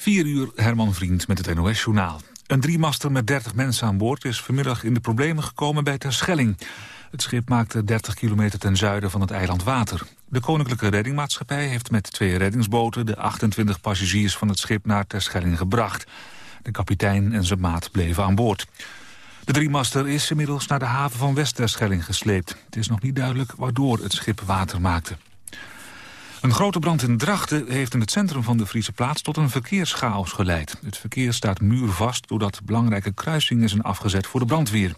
4 uur, Herman Vriend met het NOS-journaal. Een driemaster met 30 mensen aan boord is vanmiddag in de problemen gekomen bij Terschelling. Het schip maakte 30 kilometer ten zuiden van het eiland water. De Koninklijke Reddingmaatschappij heeft met twee reddingsboten... de 28 passagiers van het schip naar Terschelling gebracht. De kapitein en zijn maat bleven aan boord. De driemaster is inmiddels naar de haven van West-Terschelling gesleept. Het is nog niet duidelijk waardoor het schip water maakte. Een grote brand in Drachten heeft in het centrum van de Friese plaats tot een verkeerschaos geleid. Het verkeer staat muurvast doordat belangrijke kruisingen zijn afgezet voor de brandweer.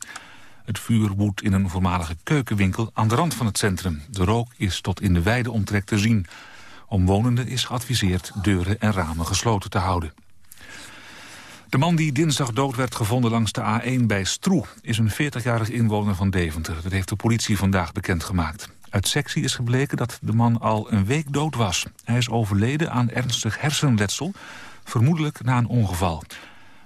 Het vuur woedt in een voormalige keukenwinkel aan de rand van het centrum. De rook is tot in de wijde omtrek te zien. Omwonenden is geadviseerd deuren en ramen gesloten te houden. De man die dinsdag dood werd gevonden langs de A1 bij Stroe... is een 40-jarig inwoner van Deventer. Dat heeft de politie vandaag bekendgemaakt. Uit sectie is gebleken dat de man al een week dood was. Hij is overleden aan ernstig hersenletsel, vermoedelijk na een ongeval.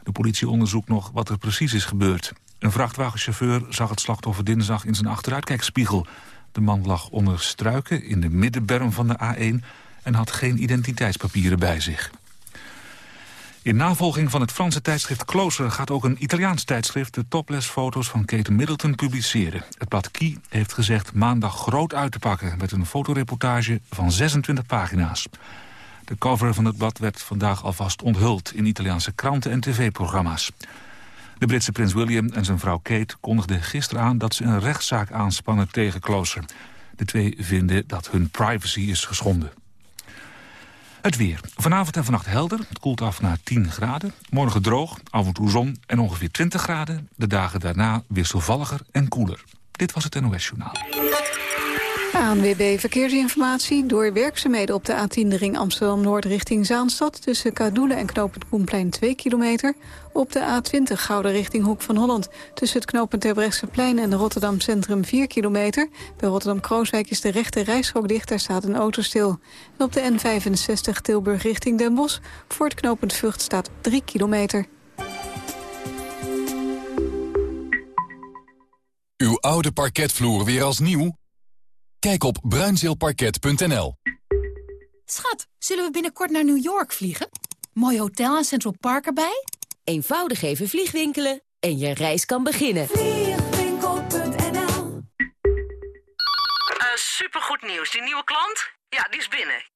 De politie onderzoekt nog wat er precies is gebeurd. Een vrachtwagenchauffeur zag het slachtoffer dinsdag in zijn achteruitkijkspiegel. De man lag onder struiken in de middenberm van de A1 en had geen identiteitspapieren bij zich. In navolging van het Franse tijdschrift Closer gaat ook een Italiaans tijdschrift de topless-foto's van Kate Middleton publiceren. Het blad Key heeft gezegd maandag groot uit te pakken met een fotoreportage van 26 pagina's. De cover van het blad werd vandaag alvast onthuld in Italiaanse kranten en tv-programma's. De Britse prins William en zijn vrouw Kate kondigden gisteren aan dat ze een rechtszaak aanspannen tegen Closer. De twee vinden dat hun privacy is geschonden. Het weer. Vanavond en vannacht helder. Het koelt af naar 10 graden. Morgen droog, af en toe zon en ongeveer 20 graden. De dagen daarna wisselvalliger en koeler. Dit was het NOS Journaal. ANWB Verkeersinformatie. Door werkzaamheden op de A10 de ring Amsterdam-Noord richting Zaanstad... tussen Kadoelen en knooppunt Koenplein 2 kilometer. Op de A20 Gouden richting Hoek van Holland... tussen het knooppunt Terbrechtseplein en Rotterdam Centrum 4 kilometer. Bij Rotterdam-Krooswijk is de rechte rijstrook dicht, daar staat een auto stil. En op de N65 Tilburg richting Den Bosch... voor het knooppunt Vught staat 3 kilometer. Uw oude parketvloer weer als nieuw? Kijk op bruinzeelparket.nl. Schat, zullen we binnenkort naar New York vliegen? Mooi hotel en Central Park erbij? Eenvoudig even vliegwinkelen en je reis kan beginnen. Vliegwinkel.nl uh, Supergoed nieuws. Die nieuwe klant? Ja, die is binnen.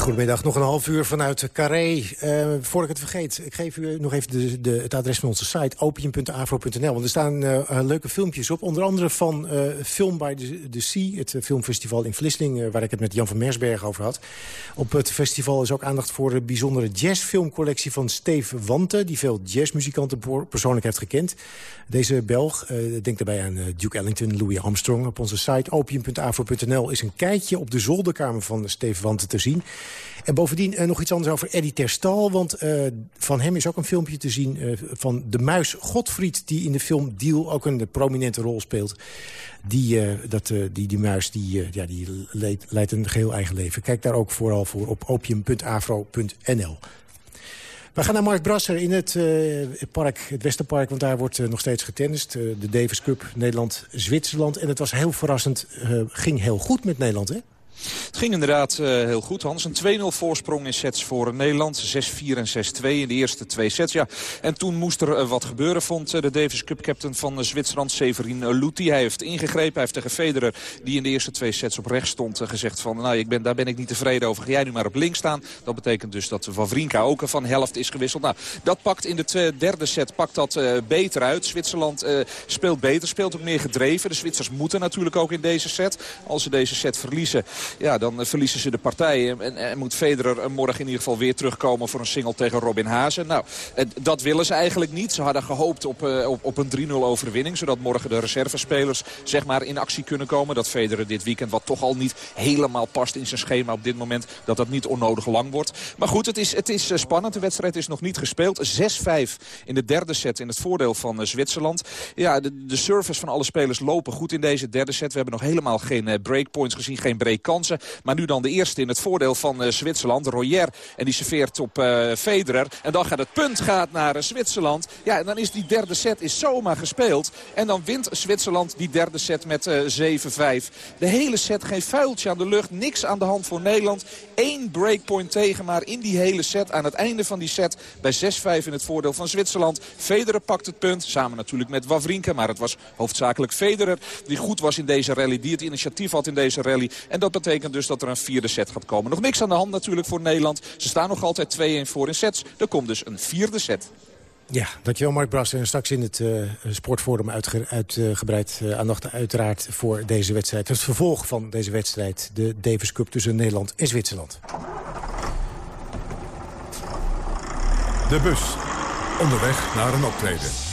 Goedemiddag, nog een half uur vanuit Carré. Uh, voor ik het vergeet, ik geef u nog even de, de, het adres van onze site... opium.afro.nl, want er staan uh, leuke filmpjes op. Onder andere van Film by the, the, Sea, het filmfestival in Vlissingen... waar ik het met Jan van Mersberg over had. Op het festival is ook aandacht voor de bijzondere jazzfilmcollectie van Steve Wante... die veel jazzmuzikanten persoonlijk heeft gekend. Deze Belg, denk daarbij aan Duke Ellington, Louis Armstrong. Op onze site opium.afro.nl is een kijkje op de zolderkamer van Steve Wante te zien... En bovendien uh, nog iets anders over Eddie Terstal. Want uh, van hem is ook een filmpje te zien uh, van de muis Godfried... die in de film Deal ook een prominente rol speelt. Die, dat, die, die muis die, ja, die leidt, een geheel eigen leven. Kijk daar ook vooral voor op opium.afro.nl. We gaan naar Mark Brasser in het, park, het Westerpark, want daar wordt nog steeds getennist. Uh, de Davis Cup, Nederland-Zwitserland. En het was heel verrassend, ging heel goed met Nederland, hè? Het ging inderdaad uh, heel goed, Hans. Een 2-0 voorsprong in sets voor Nederland. 6-4 en 6-2 in de eerste twee sets. Ja. En toen moest er uh, wat gebeuren, vond uh, de Davis Cup captain van Zwitserland, Severin Luti. Hij heeft ingegrepen. Hij heeft tegen Federer, die in de eerste twee sets op rechts stond, gezegd van... nou, ik ben, daar ben ik niet tevreden over. Ga jij nu maar op links staan. Dat betekent dus dat Wawrinka ook van helft is gewisseld. Nou, dat pakt in de derde set pakt dat beter uit. Zwitserland speelt beter, speelt ook meer gedreven. De Zwitsers moeten natuurlijk ook in deze set. Als ze deze set verliezen, ja, dan verliezen ze de partij. En, en, moet Federer morgen in ieder geval weer terugkomen voor een single tegen Robin Hazen. Nou, dat willen ze eigenlijk niet. Ze hadden gehoopt op, op, op een 3-0 overwinning. Zodat morgen de reservespelers zeg maar in actie kunnen komen. Dat Federer dit weekend, wat toch al niet helemaal past in zijn schema op dit moment. Dat dat niet onnodig lang wordt. Maar goed, het is, het is spannend. De wedstrijd is nog niet gespeeld. 6-5 in de derde set in het voordeel van Zwitserland. Ja, de, de service van alle spelers lopen goed in deze derde set. We hebben nog helemaal geen breakpoints gezien, geen Maar nu dan de eerste in het voordeel van uh, Zwitserland. Royer. En die serveert op uh, Federer. En dan gaat het punt gaat naar uh, Zwitserland. Ja, en dan is die derde set is zomaar gespeeld. En dan wint Zwitserland die derde set met 7-5. De hele set geen vuiltje aan de lucht. Niks aan de hand voor Nederland. Eén breakpoint tegen maar in die hele set. Aan het einde van die set bij 6-5 in het voordeel van Zwitserland. Federer pakt het punt. Samen natuurlijk met Wawrinka. Maar het was hoofdzakelijk Federer die goed was in deze rally. Die het initiatief had in deze rally. En dat betekent dus dat er een vierde set gaat komen. Nog niks aan de hand natuurlijk voor Nederland. Ze staan nog altijd 2-1 voor in sets. Er komt dus een vierde set. Ja, dankjewel Mark Bras. En straks in het uh, sportforum uitgebreid uh, aandacht uiteraard voor deze wedstrijd. Het vervolg van deze wedstrijd, de Davis Cup tussen Nederland en Zwitserland. De bus, onderweg naar een optreden.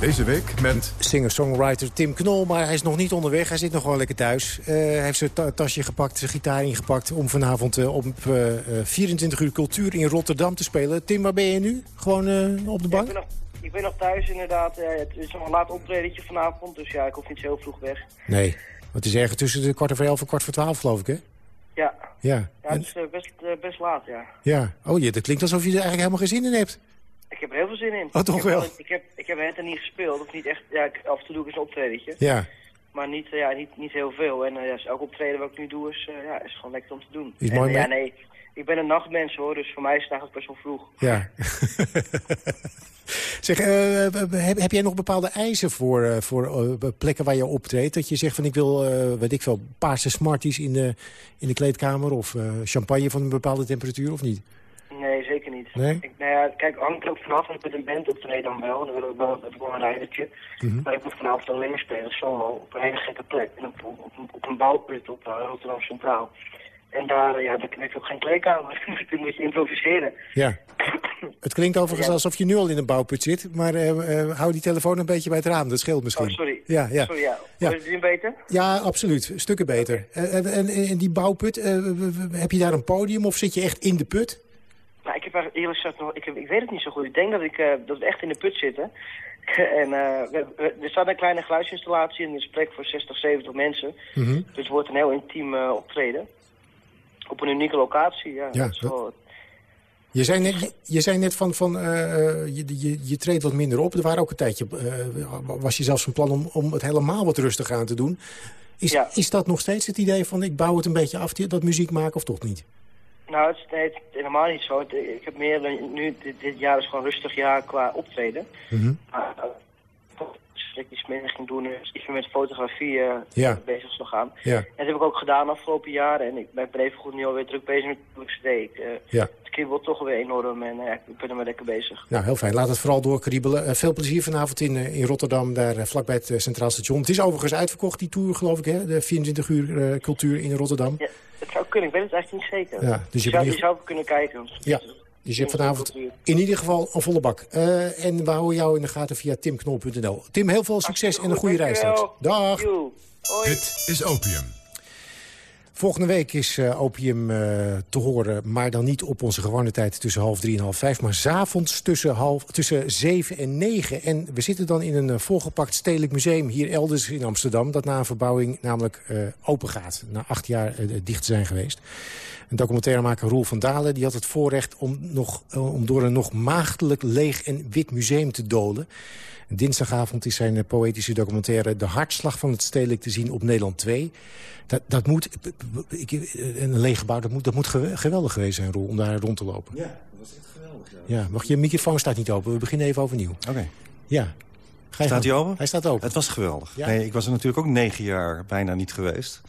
Deze week met... Singer-songwriter Tim Knol, maar hij is nog niet onderweg. Hij zit nog wel lekker thuis. Uh, hij heeft zijn tasje gepakt, zijn gitaar ingepakt... om vanavond uh, op uh, 24 uur cultuur in Rotterdam te spelen. Tim, waar ben je nu? Gewoon eh, op de bank? Ja, ik, ben nog, ik, ben nog, thuis inderdaad. het is nog een laat optredentje vanavond, dus ja, ik hoef niet zo heel vroeg weg. Nee, want het is ergens tussen de kwart over elf en kwart voor twaalf, geloof ik, hè? Ja. Ja, ja het is best, best laat, ja. Ja, oh, je, dat klinkt alsof je er eigenlijk helemaal geen zin in hebt. Ik heb er heel veel zin in. Oh, toch ik wel? Heb, ik heb, ik heb het niet gespeeld, of niet echt, ja, ik, af en toe doe ik eens een optredentje. Ja. Maar niet, ja, niet, niet heel veel. En uh, ja, elk optreden wat ik nu doe is, uh, ja, is gewoon lekker om te doen. Is en, mooi ja, nee, ik ben een nachtmens hoor, dus voor mij is het eigenlijk best wel vroeg. Ja. zeg, uh, heb, heb jij nog bepaalde eisen voor, voor plekken waar je optreedt? Dat je zegt van ik wil, weet ik veel, paarse smarties in de, in de kleedkamer... of champagne van een bepaalde temperatuur of niet? Zeker niet. Nee? Ik, nou ja, kijk, hangt er ook vanaf. Als ik met een band optreed dan wel. Dan wil ik wel, een rijdertje. Mhm. Mm -hmm. Maar ik moet vanavond alleen spelen, solo, op een hele gekke plek. En op, op, op, op een bouwput op uh, Rotterdam Centraal. En daar, ja, daar heb ik ook geen kleedkamer. moet je improviseren. Ja. Het klinkt overigens ja. alsof je nu al in een bouwput zit. Maar uh, uh, hou die telefoon een beetje bij het raam. Dat scheelt misschien. Oh, sorry. Ja, ja. Sorry, ja. ja. Is beter? Ja, absoluut. Stukken beter. Okay. En, en, en die bouwput, heb je daar een podium of zit je echt in de put? Ik heb eigenlijk eerlijk gezegd nog, ik, heb, ik weet het niet zo goed. Ik denk dat, ik, uh, dat we echt in de put zitten. en uh, we, we, er staat een kleine geluidsinstallatie en er is plek voor 60, 70 mensen. Mm -hmm. Dus het wordt een heel intiem uh, optreden. Op een unieke locatie, ja. ja dat is wel... Je zei net, je, je zei net van, van je, je, je treedt wat minder op. Er waren ook een tijdje, was je zelfs van plan om, om het helemaal wat rustig aan te doen. Is, ja. is dat nog steeds het idee van ik bouw het een beetje af, dat muziek maken of toch niet? Nou, het is, nee, het is helemaal niet zo. Ik heb meer dan nu, dit, dit, jaar is gewoon rustig jaar qua optreden. Mm -hmm. Maar als ik iets meer ging doen, is iets meer met fotografie uh, ja. bezig zou gaan. Ja. En dat heb ik ook gedaan de afgelopen jaren. En ik ben even goed nu alweer druk bezig met de. Ik, uh, ja. Het kriebelt toch weer enorm en ja, ik ben er maar lekker bezig. Nou, heel fijn. Laat het vooral doorkriebelen. veel plezier vanavond in, in Rotterdam, daar vlakbij het Centraal Station. Het is overigens uitverkocht, die tour, geloof ik, hè? De 24 uur cultuur in Rotterdam. Ja. Het zou kunnen, ik weet het eigenlijk niet zeker. Ja, dus je, je, zou, niet... je zou kunnen kijken. Ja, dus je hebt vanavond in ieder geval een volle bak. Uh, en we houden jou in de gaten via timknol.nl. Tim, heel veel succes en een goede reis. Dag. Dit is Opium. Volgende week is uh, Opium uh, te horen, maar dan niet op onze gewone tijd tussen half drie en half vijf, maar s'avonds tussen, tussen zeven en negen. En we zitten dan in een uh, volgepakt stedelijk museum hier elders in Amsterdam, dat na een verbouwing namelijk open gaat. Na acht jaar dicht zijn geweest. Een documentairemaker Roel van Dalen die had het voorrecht om, nog, om door een nog maagdelijk leeg en wit museum te dolen. Dinsdagavond is zijn poëtische documentaire De Hartslag van het Stedelijk te zien op Nederland 2. Dat, dat moet, ik, een leeg gebouw, dat moet, dat moet geweldig geweest zijn, Roel, om daar rond te lopen. Ja, dat was echt geweldig. Ja, ja wacht, je microfoon staat niet open. We beginnen even overnieuw. Oké. Ja. Staat hij open? Hij staat open. Het was geweldig. Ja? Nee, ik was er natuurlijk ook negen jaar bijna niet geweest.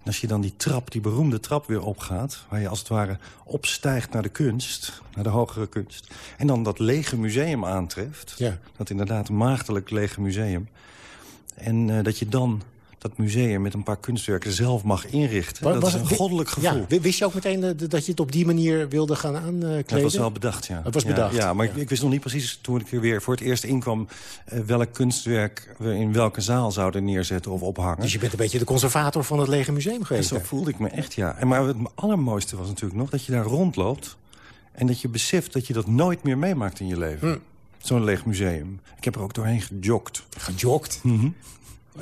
En als je dan die trap, die beroemde trap weer opgaat... waar je als het ware opstijgt naar de kunst, naar de hogere kunst... en dan dat lege museum aantreft, ja. dat inderdaad maagdelijk lege museum... en uh, dat je dan dat museum met een paar kunstwerken zelf mag inrichten. Was, dat is een goddelijk gevoel. Ja, wist je ook meteen dat je het op die manier wilde gaan aankleden? Dat was wel bedacht, ja. Dat was bedacht. Ja, maar Ik, ik, wist nog niet precies toen ik er weer voor het eerst inkwam... Uh, welk kunstwerk we in welke zaal zouden neerzetten of ophangen. Dus je bent een beetje de conservator van het lege museum geweest? En zo voelde ik me echt, ja. En maar het allermooiste was natuurlijk nog dat je daar rondloopt... en dat je beseft dat je dat nooit meer meemaakt in je leven. Hm. Zo'n leeg museum. Ik heb er ook doorheen gejogd. Gejogd? Mm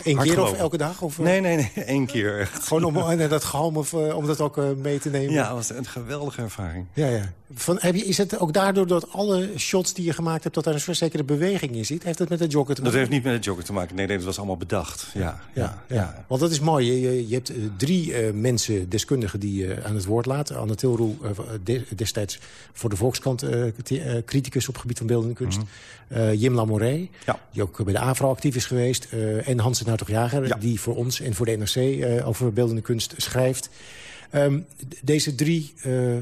Eén keer of elke dag? Of, nee, nee, nee, één keer. Gewoon om uh, dat galm of, uh, om dat ook uh, mee te nemen? Ja, dat was een geweldige ervaring. Ja, ja. Van, heb je, is het ook daardoor dat alle shots die je gemaakt hebt... dat daar een zekere beweging in zit? Heeft dat met het joggen te maken? Dat heeft niet met het joggen te maken. Nee, nee dat was allemaal bedacht. Ja, ja, ja, ja. ja. Want dat is mooi. Je, je hebt drie mensen, deskundigen, die je aan het woord laten. Anne Tilroel, destijds voor de Volkskrant criticus op het gebied van beeldende kunst. Mm -hmm. Jim Lamoré, die ook bij de AVRO actief is geweest. en Hans het toch Jager, die voor ons en voor de NRC uh, over beeldende kunst schrijft. Um, deze drie uh,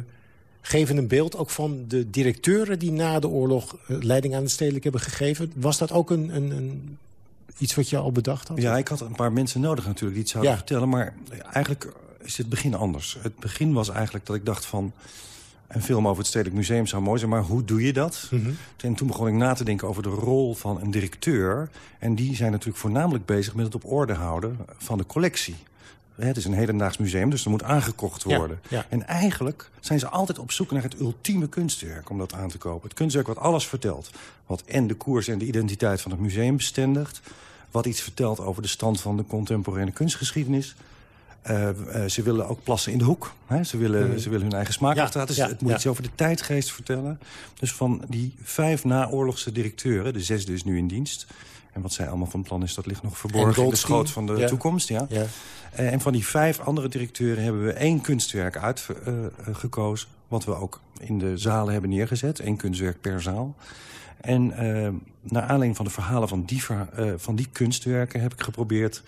geven een beeld ook van de directeuren... die na de oorlog uh, leiding aan het stedelijk hebben gegeven. Was dat ook een, een, een, iets wat je al bedacht had? Ja, ik had een paar mensen nodig natuurlijk die het zouden ja. vertellen. Maar eigenlijk is het begin anders. Het begin was eigenlijk dat ik dacht van... Een film over het Stedelijk Museum zou mooi zijn, maar hoe doe je dat? Mm -hmm. En toen begon ik na te denken over de rol van een directeur. En die zijn natuurlijk voornamelijk bezig met het op orde houden van de collectie. Het is een hedendaags museum, dus er moet aangekocht worden. Ja, ja. En eigenlijk zijn ze altijd op zoek naar het ultieme kunstwerk om dat aan te kopen. Het kunstwerk wat alles vertelt. Wat en de koers en de identiteit van het museum bestendigt. Wat iets vertelt over de stand van de contemporaine kunstgeschiedenis. Uh, uh, ze willen ook plassen in de hoek. Hè? Ze, willen, mm. ze willen hun eigen smaak ja, achterlaten. Dus ja, het moet ja. iets over de tijdgeest vertellen. Dus van die vijf naoorlogse directeuren... de zesde is nu in dienst... En wat zij allemaal van plan is, dat ligt nog verborgen in de schoot van de toekomst. Ja. ja. Uh, en van die vijf andere directeuren hebben we één kunstwerk uitgekozen... wat we ook in de zalen hebben neergezet. Eén kunstwerk per zaal. En naar aanleiding van de verhalen van die, van die kunstwerken... heb ik geprobeerd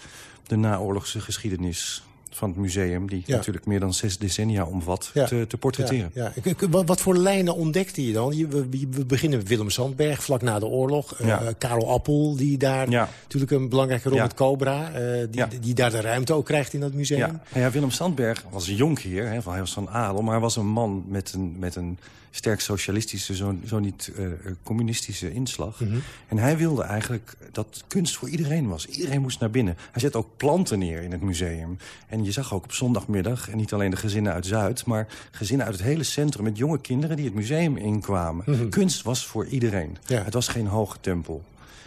de naoorlogse geschiedenis van het museum... die Ja. natuurlijk meer dan zes decennia omvat, Ja. te, te portretteren. Ja, Wat, wat voor lijnen ontdekte je dan? Je- We, we beginnen met Willem Sandberg, vlak na de oorlog. Eh, Ja. Karel Appel, die daar natuurlijk een belangrijke rol met Cobra... eh, die, die daar de ruimte ook krijgt in dat museum. Ja. Nou ja, Willem Sandberg was een jonkheer, hè, van, hij was van adel... maar hij was een man met een, met een sterk socialistische, zo, zo niet eh, communistische inslag. Mhm. En hij wilde eigenlijk dat kunst voor iedereen was. Iedereen moest naar binnen. Hij zette ook planten neer in het museum. En je zag ook op zondagmiddag, en niet alleen de gezinnen uit Zuid... maar gezinnen uit het hele centrum met jonge kinderen die het museum inkwamen. Mhm. Kunst was voor iedereen. Ja. Het was geen hoge tempel.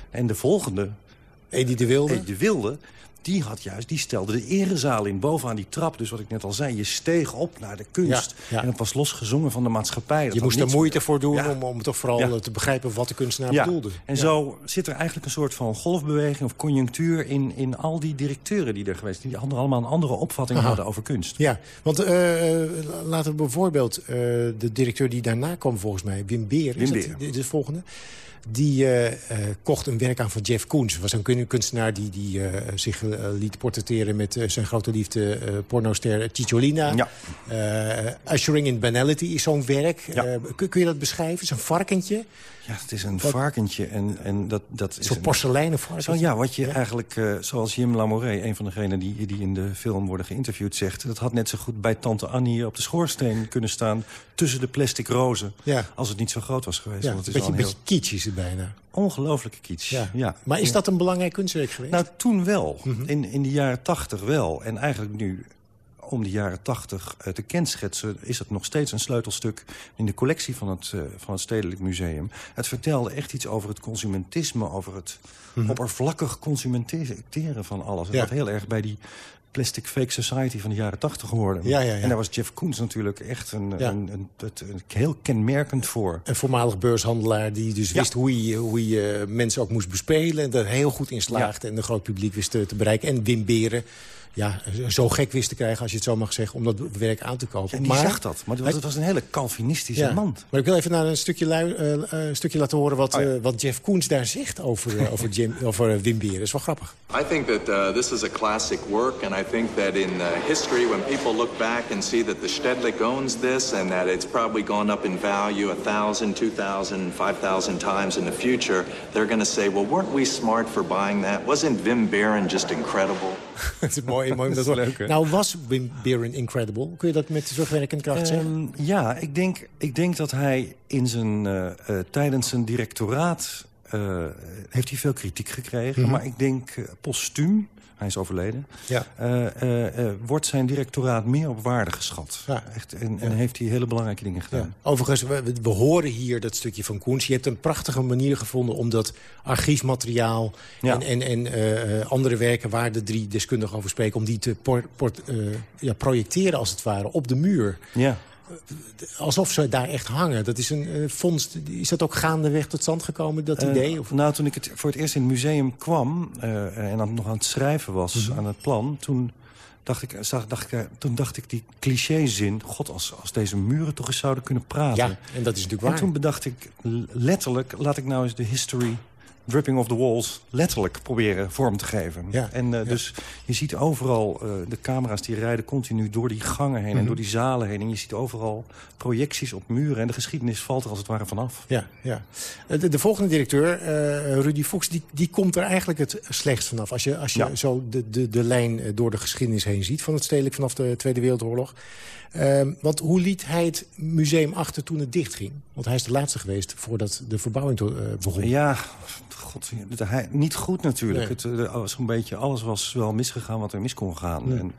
En de volgende, Edi de Wilde. Eddie de Wilde, die had juist, die stelde de erezaal in bovenaan die trap. Dus wat ik net al zei, je steeg op naar de kunst. Ja, ja. En het was losgezongen van de maatschappij. Dat Je moest er moeite voor doen Ja. om, om toch vooral eh, te begrijpen wat de kunstenaar Ja, bedoelde. en zo zit er eigenlijk een soort van golfbeweging of conjunctuur... in, in al die directeuren die er geweest zijn. Die hadden allemaal een andere opvatting Aha. hadden over kunst. Ja, want eh, eh, laten we bijvoorbeeld de directeur die daarna kwam volgens mij, Wim Beer, is Wim dat Beer. de, de volgende? Die eh, eh, kocht een werk aan van Jeff Koons. was een kun- kunstenaar die, die eh, zich liet portretteren met zijn grote liefde pornoster Cicciolina. Ja. Ushering in Banality is zo'n werk. Ja. Kun je dat beschrijven? Het is een varkentje, Ja, het is een Wat- varkentje en, en dat, dat een is een- porseleinen varkentje. Zo, ja, wat je eigenlijk, eh, zoals Jim Lamoré, een van degenen die, die in de film worden geïnterviewd, zegt... dat had net zo goed bij tante Annie op de schoorsteen kunnen staan... tussen de plastic rozen, Ja. als het niet zo groot was geweest. Ja, Want een het is beetje, een beetje kitsch is het bijna. ongelooflijke kitsch. Ja. Ja. Maar is dat een belangrijk kunstwerk geweest? Nou, toen wel. Mhm. in, in de jaren tachtig wel. En eigenlijk nu om de jaren tachtig uh, te kenschetsen... is het nog steeds een sleutelstuk in de collectie van het, uh, van het Stedelijk Museum. Het vertelde echt iets over het consumentisme... over het mm -hmm. oppervlakkig consumenteren van alles. Het ja. heel erg bij die Plastic Fake Society van de jaren tachtig geworden. Ja, ja, ja. En daar was Jeff Koons natuurlijk echt een, ja. een, een, een, een, heel kenmerkend voor. Een voormalig beurshandelaar die dus wist hoe je, hoe je mensen ook moest bespelen. En daar heel goed in slaagde en een groot publiek wist te, te bereiken. En Wim Beren ja, zo gek wist te krijgen, als je het zo mag zeggen... om dat werk aan te kopen. Ja, die maar, zag dat, maar het was een hele Calvinistische ja, man. Maar ik wil even naar een stukje, lui, uh, uh, stukje laten horen... wat, oh, ja. uh, wat Jeff Koens daar zegt over, uh, over, Jim, over Wim Beren. Dat is wel grappig. I think that uh, this is a classic work... and I think that in uh, history, when people look back and see that the Stedelijk owns this... and that it's probably gone up in value a thousand, two thousand, five thousand times in the future... they're going to say, well, weren't we smart for buying that? Wasn't Wim Beren just incredible? dat is mooi, mooi dat leuk, Nou, was Wim Beren incredible? Kun je dat met terugwerkende kracht zeggen? Um, ja, ik denk, ik denk dat hij in zijn, uh, uh, tijdens zijn directoraat... Uh, heeft hij veel kritiek gekregen. Mm -hmm. Maar ik denk postuum hij is overleden, ja. uh, uh, uh, wordt zijn directoraat meer op waarde geschat. Ja. Echt, en, en ja. heeft hij hele belangrijke dingen gedaan. Overigens, we, we, horen hier dat stukje van Koens. Je hebt een prachtige manier gevonden om dat archiefmateriaal... en, en, en andere werken waar de drie deskundigen over spreken... om die te por, por, ja, projecteren, als het ware, op de muur. Ja alsof ze daar echt hangen. Dat is een uh, vondst. Is dat ook gaandeweg tot stand gekomen, dat idee? Uh, of? Nou, toen ik het voor het eerst in het museum kwam... Uh, en dan nog aan het schrijven was, mm -hmm. aan het plan... toen dacht ik, zag, dacht ik, toen dacht ik die clichézin... God, als, als deze muren toch eens zouden kunnen praten. Ja, en dat is natuurlijk waar. En toen bedacht ik letterlijk... laat ik nou eens de history dripping off the walls letterlijk proberen vorm te geven. Ja, en uh, ja. dus je ziet overal uh, de camera's die rijden continu door die gangen heen... Mm -hmm. en door die zalen heen. En je ziet overal projecties op muren. En de geschiedenis valt er als het ware vanaf. Ja, ja. De, de volgende directeur, uh, Rudy Fuchs, die, die komt er eigenlijk het slechtst vanaf. Als je, als je ja. zo de, de, de lijn door de geschiedenis heen ziet van het stedelijk vanaf de Tweede Wereldoorlog. Uh, want hoe liet hij het museum achter toen het dichtging? Want hij is de laatste geweest voordat de verbouwing begon. Ja, god, hij, niet goed natuurlijk. Nee. Het, was een beetje, alles was wel misgegaan wat er mis kon gaan. Nee. En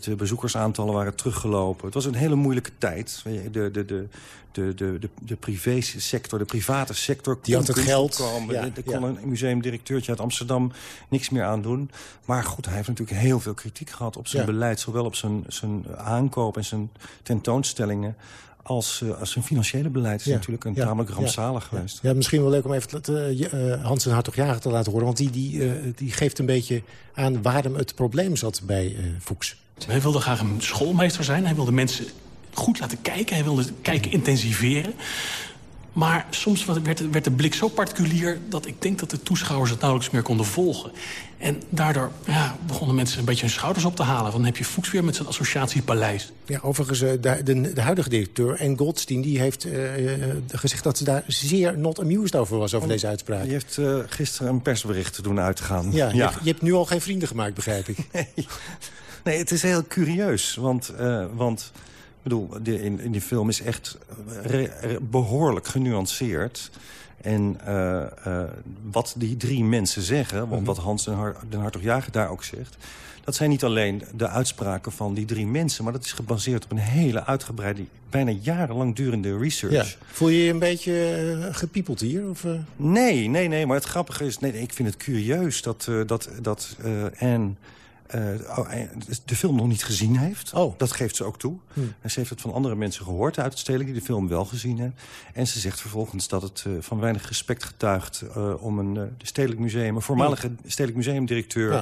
de bezoekersaantallen waren teruggelopen. Het was een hele moeilijke tijd. De, de, de, de, de, de, de privésector, de private sector... Die had het geld. Komen. Ja, er kon ja. een museumdirecteurtje uit Amsterdam niks meer aan doen. Maar goed, hij heeft natuurlijk heel veel kritiek gehad op zijn ja. beleid. Zowel op zijn, zijn aankoop en zijn tentoonstellingen als, uh, als zijn financiële beleid is ja, natuurlijk een ja, tamelijk rampzalig ja, geweest. Ja, misschien wel leuk om even te, uh, Hans en Hartog-Jager te laten horen. Want die, die, uh, die geeft een beetje aan waarom het probleem zat bij Fuchs. Hij wilde graag een schoolmeester zijn. Hij wilde mensen goed laten kijken. Hij wilde kijken intensiveren. Maar soms werd, werd de blik zo particulier... dat ik denk dat de toeschouwers het nauwelijks meer konden volgen. En daardoor ja, begonnen mensen een beetje hun schouders op te halen. Dan heb je Fuchs weer met zijn associatiepaleis. Ja, overigens, de, de, de huidige directeur, en Goldstein... die heeft uh, gezegd dat ze daar zeer not amused over was, over oh, deze uitspraak. Die heeft uh, gisteren een persbericht doen uitgaan. Ja, ja. Je, je, hebt nu al geen vrienden gemaakt, begrijp ik. nee, nee het is heel curieus, want... Uh, want ik bedoel, de, in, in die film is echt re, re, behoorlijk genuanceerd. En uh, uh, wat die drie mensen zeggen, want -hmm. wat Hans den, Har den Hartog-Jager daar ook zegt... dat zijn niet alleen de uitspraken van die drie mensen... maar dat is gebaseerd op een hele uitgebreide, bijna jarenlang durende research. Ja. Voel je je een beetje uh, gepiepeld hier? Of, Nee, nee, nee, maar het grappige is... Nee, ik vind het curieus dat, dat, dat Anne... Uh, de film nog niet gezien heeft. Oh. Dat geeft ze ook toe. Hm. En ze heeft het van andere mensen gehoord uit het stedelijk... die de film wel gezien hebben. En ze zegt vervolgens dat het uh, van weinig respect getuigt... Uh, om een stedelijk museum, een voormalige stedelijk museumdirecteur...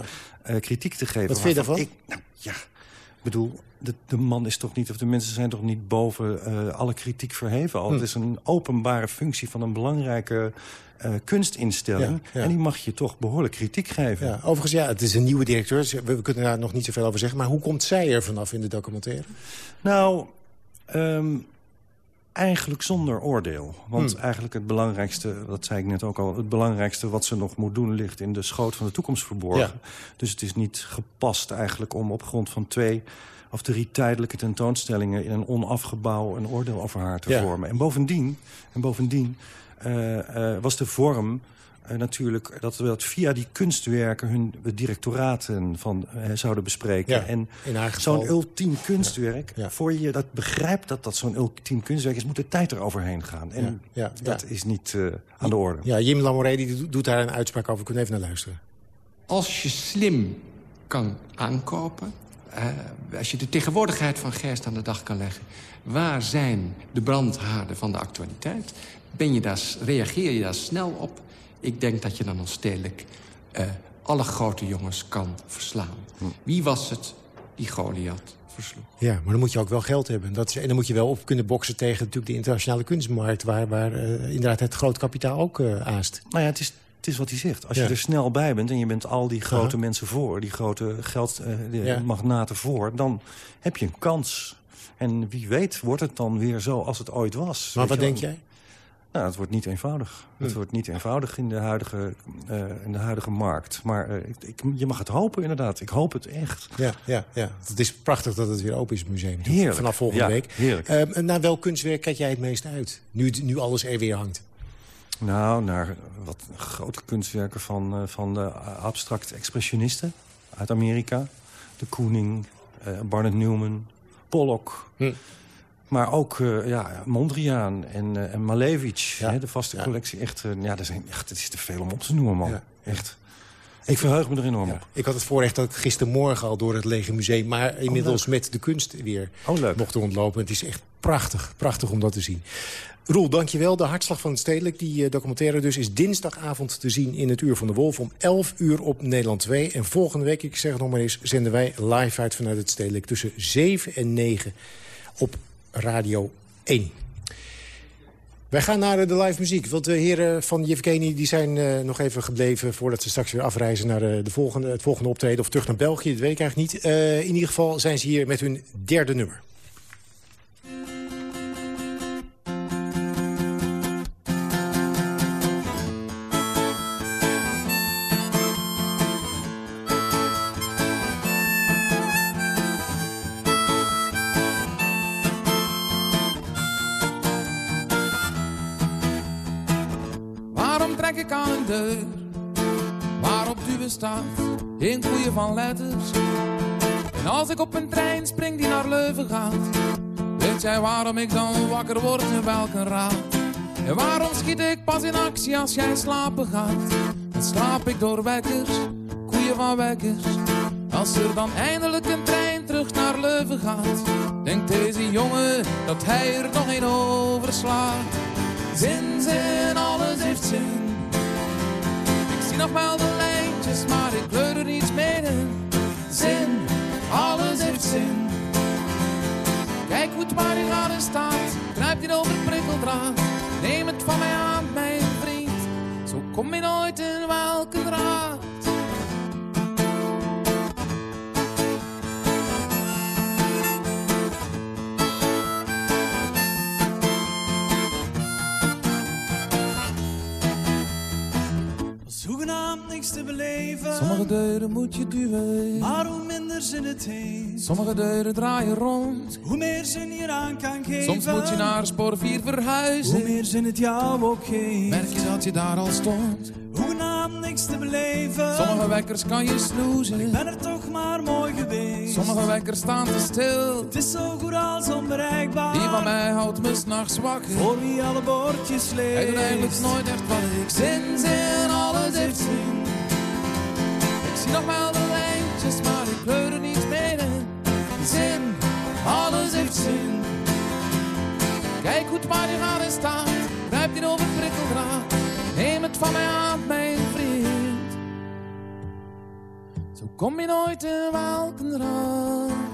Ja. kritiek te geven. Wat vind je daarvan? Ik, nou, ja, ik bedoel, de, de, man is toch niet... of de mensen zijn toch niet boven alle kritiek verheven. Al. Hm. Het is een openbare functie van een belangrijke... Uh, kunstinstelling. Ja, ja. En die mag je toch behoorlijk kritiek geven. Ja, overigens, ja, het is een nieuwe directeur. We, we, kunnen daar nog niet zoveel over zeggen. Maar hoe komt zij er vanaf in de documentaire? Nou, um, eigenlijk zonder oordeel. Want hmm. eigenlijk het belangrijkste, dat zei ik net ook al... het belangrijkste wat ze nog moet doen ligt in de schoot van de toekomst verborgen. Dus het is niet gepast eigenlijk om op grond van twee of drie tijdelijke tentoonstellingen... in een onafgebouw een oordeel over haar te vormen. En bovendien... En bovendien was de vorm eh, natuurlijk dat we dat via die kunstwerken hun directoraten van eh, zouden bespreken. Ja, en zo'n ultiem kunstwerk, voor je dat begrijpt dat dat zo'n ultiem kunstwerk is, moet de tijd eroverheen gaan. En Ja, ja, dat ja. is niet eh, aan de orde. Ja, Jim Lamoré die doet- daar een uitspraak over. Kunnen even naar luisteren. Als je slim kan aankopen... eh, als je de tegenwoordigheid van Gerst aan de dag kan leggen... waar zijn de brandhaarden van de actualiteit? Ben je daar, reageer je daar snel op? Ik denk dat je dan als stedelijk eh, alle grote jongens kan verslaan. Wie was het die Goliath versloeg? Ja, maar dan moet je ook wel geld hebben. Dat is, en dan moet je wel op kunnen boksen tegen natuurlijk de internationale kunstmarkt... waar, waar eh, inderdaad het groot kapitaal ook eh, aast. Nou ja, het is, het is wat hij zegt. Als Ja. je er snel bij bent en je bent al die grote Aha. mensen voor... die grote Ja. geldmagnaten voor, dan heb je een kans. En wie weet wordt het dan weer zo als het ooit was. Maar wat denk jij? Nou, het wordt niet eenvoudig. Het Hm. wordt niet eenvoudig in de huidige, eh, in de huidige markt. Maar eh, ik, je mag het hopen, inderdaad. Ik hoop het echt. Ja, ja, ja. Het is prachtig dat het weer open is, het museum. Heerlijk. Vanaf volgende Ja, week. heerlijk. Ehm, naar welk kunstwerk kijk jij het meest uit? Nu, nu alles er weer hangt. Nou, naar wat grote kunstwerken van, eh, van de abstract expressionisten uit Amerika. De Koening, Barnett Newman, Pollock. Hm. Maar ook eh, ja, Mondriaan en, en Malevich. Hè, de vaste collectie. Echt, eh, ja, er zijn, echt, het is te veel om op te noemen, man. Ja. Echt. Ik verheug me er enorm op. Ik had het voorrecht dat ik gistermorgen al door het Lege Museum... maar inmiddels met de kunst weer Oh, mocht rondlopen. Het is echt prachtig, prachtig om dat te zien. Roel, dankjewel. De Hartslag van het Stedelijk, die documentaire dus... is dinsdagavond te zien in het Uur van de Wolf om 11 uur op Nederland 2. En volgende week, ik zeg het nog maar eens... zenden wij live uit vanuit het Stedelijk tussen 7 en 9 op Radio 1. Wij gaan naar eh, de live muziek. Want de heren van Yevgeny die zijn eh, nog even gebleven... voordat ze straks weer afreizen naar eh, de volgende, het volgende optreden... of terug naar België, dat weet ik eigenlijk niet. In ieder geval zijn ze hier met hun derde nummer. Waarop duwen staat in koeien van letters? En als ik op een trein spring die naar Leuven gaat, weet jij waarom ik dan wakker word in welke raad? En waarom schiet ik pas in actie als jij slapen gaat? Dan slaap ik door wekkers, koeien van wekkers. Als er dan eindelijk een trein terug naar Leuven gaat, denkt deze jongen dat hij er nog een overslaat. Zin, zin, alles heeft zin. Nog wel de lijntjes, maar ik kleur er niets mee in. Zin, alles heeft zin. Kijk hoe het waar in aan staat, grijp hier over prikkeldraad. Neem het van mij aan, mijn vriend, zo kom je nooit in welke draad. Niks te beleven. Sommige deuren moet je duwen. Maar hoe minder zin het heeft. Sommige deuren draaien rond. Hoe meer zin je eraan kan geven. Soms moet je naar spoor 4 verhuizen. Hoe meer zin het jou ook geeft. Merk je dat je daar al stond? Hoegenaamd niks te beleven. Sommige wekkers kan je snoezen. Ik ben er toch maar mooi geweest. Sommige wekkers staan te stil. Het is zo goed als onbereikbaar. Die van mij houdt me s'nachts wakker. Voor wie alle bordjes leest. Hij doet eigenlijk nooit echt wat ik zin, zin, alles heeft zin. Zie nog wel de lijntjes, maar ik kleur er niets mee in. Zin, alles heeft zin. Kijk hoe het maar je gaat en staat. Grijp die over prikkeldraad. Neem het van mij aan, mijn vriend. Zo kom je nooit in welke raad.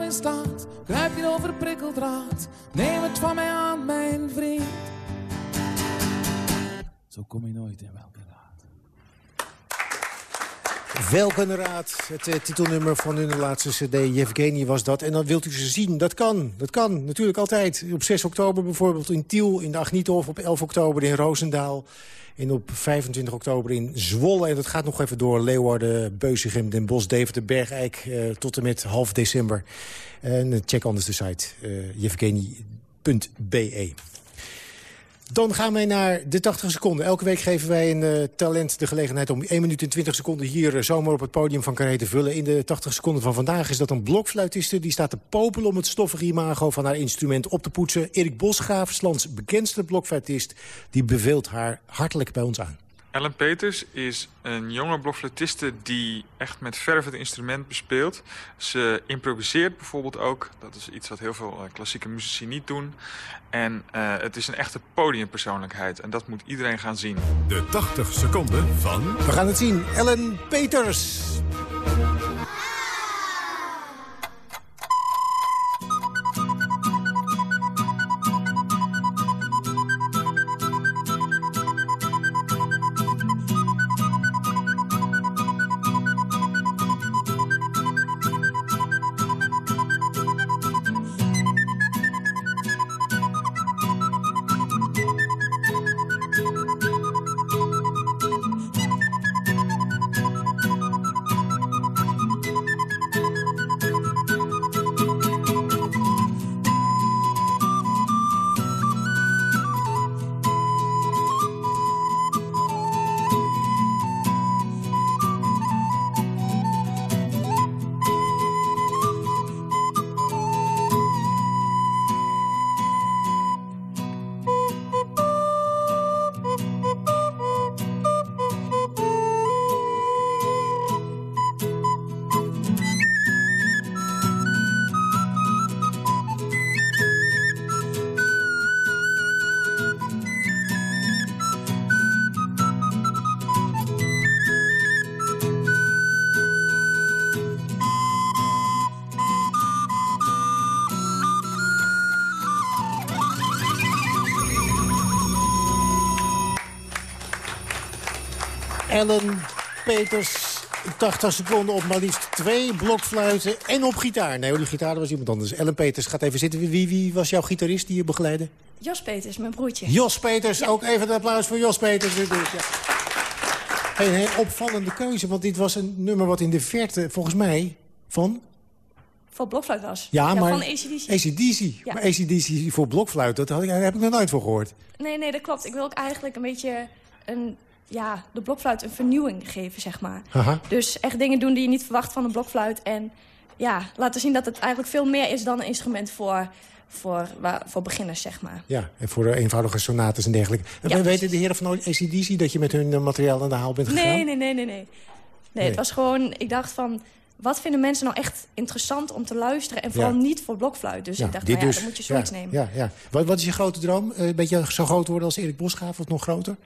Party gaat in staat, kruip je over prikkeldraad. Neem het van mij aan, mijn vriend. Zo kom je nooit in welke raad. Welke raad, het eh, titelnummer van hun laatste cd, Yevgeny was dat. En dan wilt u ze zien, dat kan, dat kan, natuurlijk altijd. Op 6 oktober bijvoorbeeld in Tiel, in de Agnithof, op 11 oktober in Roosendaal... en op 25 oktober in Zwolle. En dat gaat nog even door Leeuwarden, Beuzegem, Den Bosch, Deventer, Bergijk... Eh, tot en met half december. En eh, check anders de site, uh. Dan gaan wij naar de 80 seconden. Elke week geven wij een uh, talent de gelegenheid om 1 minuut en 20 seconden hier uh, zomaar op het podium van Carré te vullen. In de 80 seconden van vandaag is dat een blokfluitiste. Die staat te popelen om het stoffige imago van haar instrument op te poetsen. Erik Bosgraaf, lands bekendste blokfluitist, die beveelt haar hartelijk bij ons aan. Ellen Peters is een jonge blokfluitiste die echt met verf het instrument bespeelt. Ze improviseert bijvoorbeeld ook. Dat is iets wat heel veel uh, klassieke muzici niet doen. En uh, het is een echte podiumpersoonlijkheid. En dat moet iedereen gaan zien. De 80 seconden van... We gaan het zien. Ellen Peters. Ellen Peters, 80 seconden op maar liefst twee blokfluiten en op gitaar. Nee, die gitaar was iemand anders. Ellen Peters gaat even zitten. Wie, wie was jouw gitarist die je begeleidde? Jos Peters, mijn broertje. Jos Peters, ja. ook even een applaus voor Jos Peters. Ja. Een heel opvallende keuze, want dit was een nummer wat in de verte, volgens mij, van... Voor blokfluit was. Ja, ja maar... Van ACDC. ACDC. Ja. Maar ACDC voor blokfluit, dat had ik, daar heb ik nog nooit voor gehoord. Nee, nee, dat klopt. Ik wil ook eigenlijk een beetje een ja, de blokfluit een vernieuwing geven, zeg maar. Aha. Dus echt dingen doen die je niet verwacht van een blokfluit. En ja, laten zien dat het eigenlijk veel meer is dan een instrument voor, voor, voor beginners, zeg maar. Ja, en voor eenvoudige sonates en dergelijke. En ja, weten de heren van ACDC dat je met hun materiaal aan de haal bent gegaan? Nee, nee, nee, nee, nee. Nee, het was gewoon, ik dacht van... Wat vinden mensen nou echt interessant om te luisteren? En vooral ja. niet voor blokfluit. Dus ja, ik dacht, nou ja, dus, dan moet je zoiets nemen. Ja, ja. Wat, wat is je grote droom? Een beetje zo groot worden als Erik Bosgraaf of nog groter?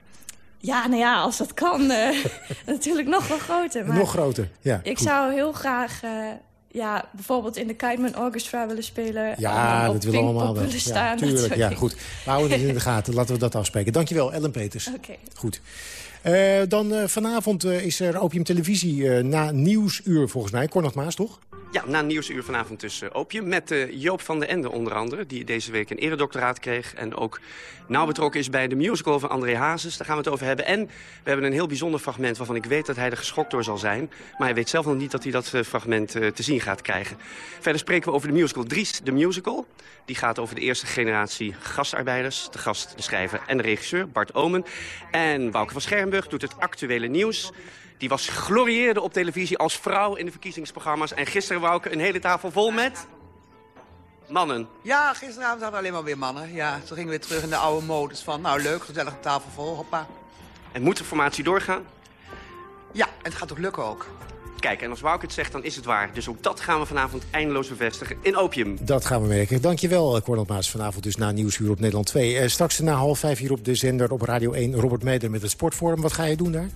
Ja, nou ja, als dat kan, uh, natuurlijk nog wel groter. Maar nog groter, ja. Ik goed. zou heel graag uh, ja, bijvoorbeeld in de Kiteman Orchestra willen spelen. Ja, dat willen we allemaal wel. Willen staan, ja, tuurlijk, ja, goed. We houden het in de gaten, laten we dat afspreken. Dankjewel, Ellen Peters. Oké. Okay. Goed. Uh, dan vanavond is er Opium Televisie na Nieuwsuur, volgens mij. Cornel Maas, toch? Ja, na Nieuwsuur vanavond dus uh, Opium. Met uh, Joop van den Ende onder andere, die deze week een eredoctoraat kreeg. En ook nauw betrokken is bij de musical van André Hazes. Daar gaan we het over hebben. En we hebben een heel bijzonder fragment waarvan ik weet dat hij er geschokt door zal zijn. Maar hij weet zelf nog niet dat hij dat uh, fragment te zien gaat krijgen. Verder spreken we over de musical Dries, de musical. Die gaat over de eerste generatie gastarbeiders. De gast, de schrijver en de regisseur, Bart Omen. En Wouke van Schermburg doet het actuele nieuws. Die was glorieerde op televisie als vrouw in de verkiezingsprogramma's. En gisteren wou ik een hele tafel vol met... Mannen. Ja, gisteravond hadden we alleen maar weer mannen. Ja, toen gingen we weer terug in de oude modus van... nou, leuk, gezellige tafel vol, hoppa. En moet de formatie doorgaan? Ja, en het gaat ook lukken ook. Kijk, en als Wouke het zegt, dan is het waar. Dus ook dat gaan we vanavond eindeloos bevestigen in Opium. Dat gaan we merken. Dankjewel, Cornel Maas. Vanavond dus na Nieuwsuur op Nederland 2. Uh, straks na half vijf hier op de zender op Radio 1. Robert Meder met het Sportforum. Wat ga je doen daar?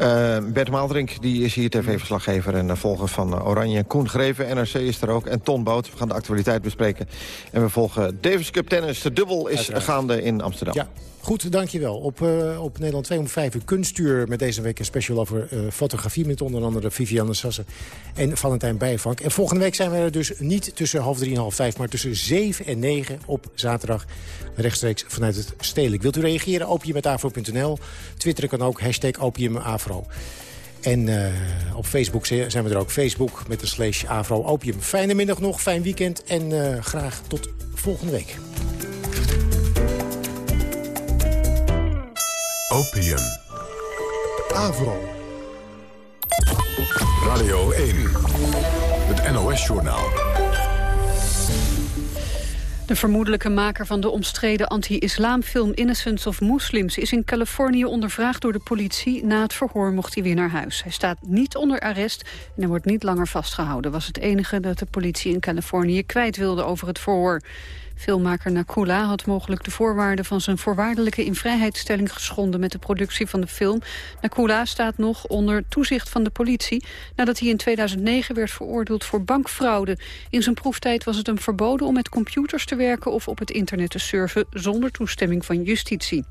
Uh, Bert Maaldrink die is hier tv-verslaggever en volger van Oranje. Koen Greven, NRC is er ook. En Ton Boot. We gaan de actualiteit bespreken. En we volgen Davis Cup Tennis. De dubbel is Uiteraard. gaande in Amsterdam. Ja. Goed, dankjewel. Op, uh, op Nederland 2 om 5 uur kunstuur met deze week een special over uh, fotografie... met onder andere Viviane Sassen en Valentijn Bijvank. En volgende week zijn we er dus niet tussen half drie en half vijf... maar tussen 7 en 9 op zaterdag rechtstreeks vanuit het Stedelijk. Wilt u reageren? Opium.afro.nl. Twitteren kan ook, hashtag opiumafro. En uh, op Facebook zijn we er ook. Facebook met de slash Afro Opium. Fijne middag nog, fijn weekend en graag tot volgende week. Opium. Avro. Radio 1. Het NOS-journaal. De vermoedelijke maker van de omstreden anti-islamfilm Innocence of Muslims... is in Californië ondervraagd door de politie. Na het verhoor mocht hij weer naar huis. Hij staat niet onder arrest en wordt niet langer vastgehouden. was het enige dat de politie in Californië kwijt wilde over het verhoor. Filmmaker Nakula had mogelijk de voorwaarden van zijn voorwaardelijke invrijheidstelling geschonden met de productie van de film. Nakula staat nog onder toezicht van de politie nadat hij in 2009 werd veroordeeld voor bankfraude. In zijn proeftijd was het hem verboden om met computers te werken of op het internet te surfen zonder toestemming van justitie.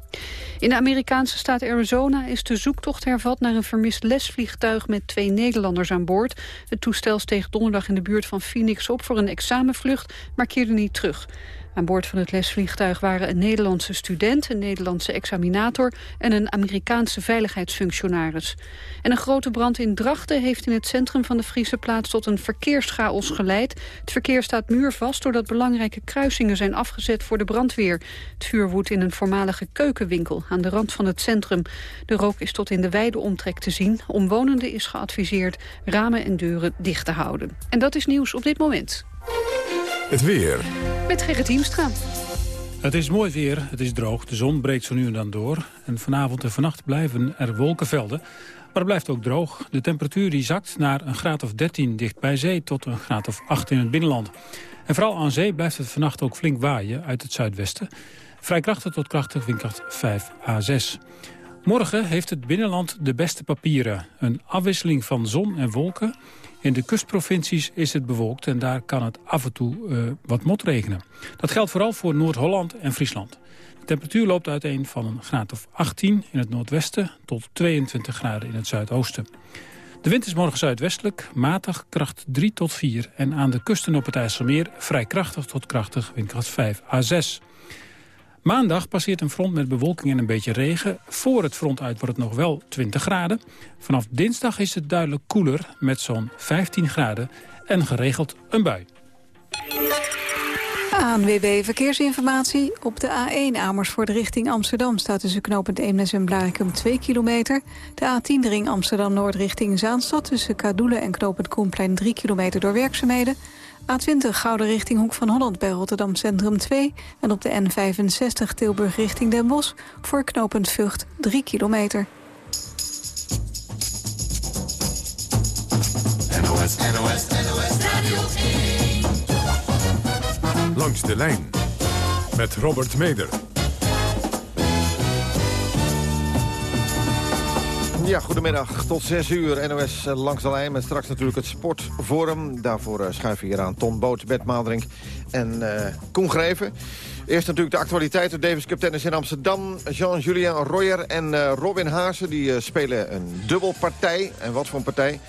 In de Amerikaanse staat Arizona is de zoektocht hervat naar een vermist lesvliegtuig met twee Nederlanders aan boord. Het toestel steeg donderdag in de buurt van Phoenix op voor een examenvlucht, maar keerde niet terug. Aan boord van het lesvliegtuig waren een Nederlandse student, een Nederlandse examinator en een Amerikaanse veiligheidsfunctionaris. En een grote brand in Drachten heeft in het centrum van de Friese plaats tot een verkeerschaos geleid. Het verkeer staat muurvast doordat belangrijke kruisingen zijn afgezet voor de brandweer. Het vuur woedt in een voormalige keukenwinkel aan de rand van het centrum. De rook is tot in de wijde omtrek te zien. Omwonenden is geadviseerd ramen en deuren dicht te houden. En dat is nieuws op dit moment. Het weer. Met Gerrit Hiemstra. Het is mooi weer, het is droog, de zon breekt zo nu en dan door. En vanavond en vannacht blijven er wolkenvelden. Maar het blijft ook droog. De temperatuur die zakt naar een graad of 13 dicht bij zee... tot een graad of 8 in het binnenland. En vooral aan zee blijft het vannacht ook flink waaien uit het zuidwesten. Vrij krachtig tot krachtig windkracht 5 A6. Morgen heeft het binnenland de beste papieren. Een afwisseling van zon en wolken... In de kustprovincies is het bewolkt en daar kan het af en toe uh, wat motregenen. Dat geldt vooral voor Noord-Holland en Friesland. De temperatuur loopt uiteen van een graad of 18 in het noordwesten tot 22 graden in het zuidoosten. De wind is morgen zuidwestelijk, matig, kracht 3 tot 4. En aan de kusten op het IJsselmeer vrij krachtig tot krachtig, windkracht 5 à 6. Maandag passeert een front met bewolking en een beetje regen. Voor het front uit wordt het nog wel 20 graden. Vanaf dinsdag is het duidelijk koeler met zo'n 15 graden en geregeld een bui. ANWB Verkeersinformatie. Op de A1 Amersfoort richting Amsterdam staat tussen knooppunt Eemnes en Blarikum 2 kilometer. De A10 ring Amsterdam-Noord richting Zaanstad tussen Kadoelen en knooppunt Koenplein 3 kilometer door werkzaamheden. A20 Gouden richting Hoek van Holland bij Rotterdam Centrum 2... en op de N65 Tilburg richting Den Bosch voor knooppunt Vught 3 kilometer. NOS, NOS, NOS Radio 1. Langs de lijn met Robert Meder. Ja, goedemiddag. Tot 6 uur NOS eh, langs de lijn met straks natuurlijk het Sportforum. Daarvoor uh, schuiven hier aan Ton Boot, Bert en uh, Koen. Eerst natuurlijk de actualiteit. De Davis Cup Tennis in Amsterdam. Jean-Julien Royer en Robin Haase die spelen een dubbelpartij. En wat voor een partij?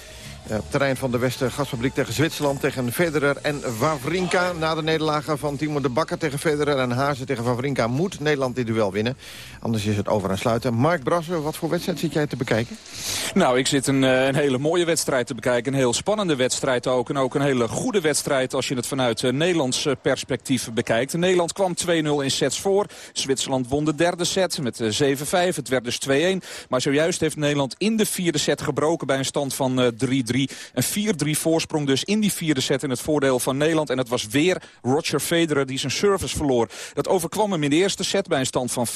Op het terrein van de Westen gasfabriek tegen Zwitserland... tegen Federer en Wawrinka. Na de nederlagen van Timo de Bakker tegen Federer en Hazen tegen Wawrinka... moet Nederland dit duel winnen. Anders is het over en sluiten. Mark Brasser, wat voor wedstrijd zit jij te bekijken? Nou, ik zit een, eh, een hele mooie wedstrijd te bekijken. Een heel spannende wedstrijd ook. En ook een hele goede wedstrijd als je het vanuit uh, Nederlands eh, perspectief bekijkt. Nederland kwam 2-0 in sets voor. Zwitserland won de derde set met 7-5. Het werd dus 2-1. Maar zojuist heeft Nederland in de vierde set gebroken bij een stand van 3-3 Een 4-3 voorsprong dus in die vierde set in het voordeel van Nederland. En het was weer Roger Federer die zijn service verloor. Dat overkwam hem in de eerste set bij een stand van 4-4.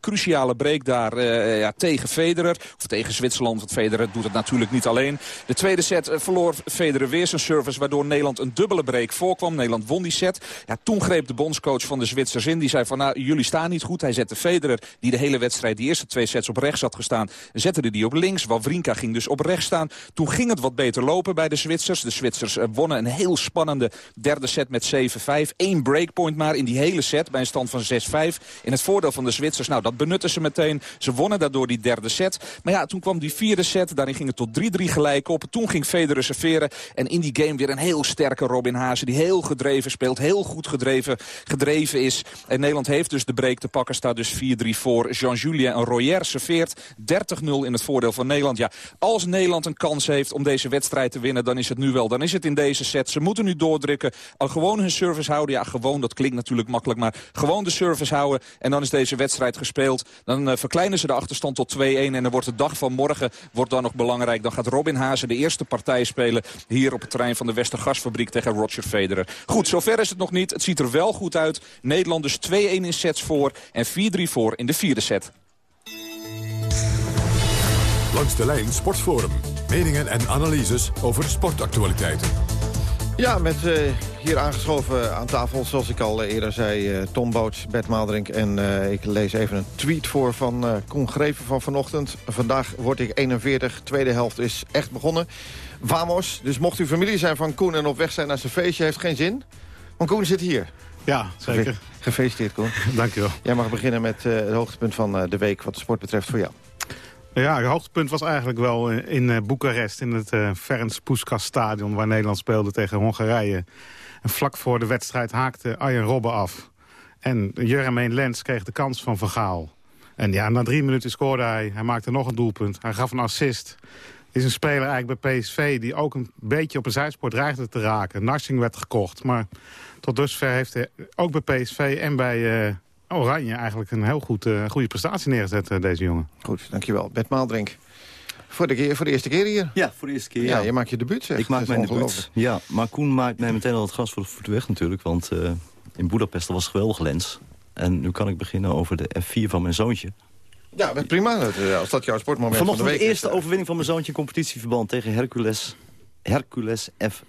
Cruciale break daar uh, ja, tegen Federer. Of tegen Zwitserland, want Federer doet het natuurlijk niet alleen. De tweede set uh, verloor Federer weer zijn service... waardoor Nederland een dubbele break voorkwam. Nederland won die set. Ja, toen greep de bondscoach van de Zwitsers in. Die zei van, nou, jullie staan niet goed. Hij zette Federer, die de hele wedstrijd, die eerste twee sets op rechts had gestaan... zette die op links. Wawrinka ging dus op rechts staan. Toen ging het wat beter lopen bij de Zwitsers. De Zwitsers uh, wonnen een heel spannende derde set met 7-5. Eén breakpoint maar in die hele set bij een stand van 6-5. In het voordeel van de Zwitsers, nou, dat benutten ze meteen. Ze wonnen daardoor die derde set. Maar ja, toen kwam die vierde set. Daarin ging het tot 3-3 gelijk op. Toen ging Federer serveren. En in die game weer een heel sterke Robin Haase. Die heel gedreven speelt. Heel goed gedreven, gedreven is. En Nederland heeft dus de break te pakken. Staat dus 4-3 voor Jean-Julien. En Royer serveert 30-0 in het voordeel van Nederland. Ja, als Nederland een kans heeft om deze wedstrijd te winnen... dan is het nu wel. Dan is het in deze set. Ze moeten nu doordrukken. Al gewoon hun service houden. Ja, gewoon, dat klinkt natuurlijk makkelijk. Maar gewoon de service houden. En dan is deze wedstrijd gespeeld. Dan uh, verkleinen ze de achterstand tot 2-1. En dan wordt de dag van morgen wordt dan nog belangrijk. Dan gaat Robin Hazen de eerste partij spelen... hier op het terrein van de Westergasfabriek tegen Roger Federer. Goed, zover is het nog niet. Het ziet er wel goed uit. Nederland dus 2-1 in sets voor en 4-3 voor in de vierde set. Langs de lijn Sportforum. Meningen en analyses over sportactualiteiten. Ja, met uh, hier aangeschoven aan tafel, zoals ik al eerder zei... Uh, Tom Boots, Bert Maalderink en uh, ik lees even een tweet voor van uh, Koen Greven van vanochtend. Vandaag word ik 41, tweede helft is echt begonnen. Vamos, dus mocht u familie zijn van Koen en op weg zijn naar zijn feestje... heeft geen zin, want Koen zit hier. Ja, zeker. Gefeliciteerd, Koen. Dank je wel. Jij mag beginnen met het hoogtepunt van de week wat de sport betreft voor jou. Ja, het hoogtepunt was eigenlijk wel in uh, Boekarest... in het uh, Ferenc Puskas stadion waar Nederland speelde tegen Hongarije. En vlak voor de wedstrijd haakte Arjen Robben af. En Jermaine Lens kreeg de kans van Vergaal. En ja, na drie minuten scoorde hij. Hij maakte nog een doelpunt. Hij gaf een assist. Is een speler eigenlijk bij PSV die ook een beetje op een zijspoor dreigde te raken. Narsing werd gekocht, maar tot dusver heeft hij ook bij PSV en bij... Uh, Oranje eigenlijk een heel goed, uh, goede prestatie neergezet, uh, deze jongen. Goed, dankjewel. Bert Maaldrink. Voor de, keer, voor de eerste keer hier? Ja, voor de eerste keer, ja. ja je maakt je debuut, zeg. Ik maak mijn debuut, ja. Maar Koen maakt mij meteen al het gras voor de voeten weg natuurlijk. Want uh, in Boedapest was geweldig lens. En nu kan ik beginnen over de F4 van mijn zoontje. Ja, prima. Als dat jouw sportmoment Vanochtend van de week de eerste is, overwinning van mijn zoontje in competitieverband tegen Hercules, Hercules F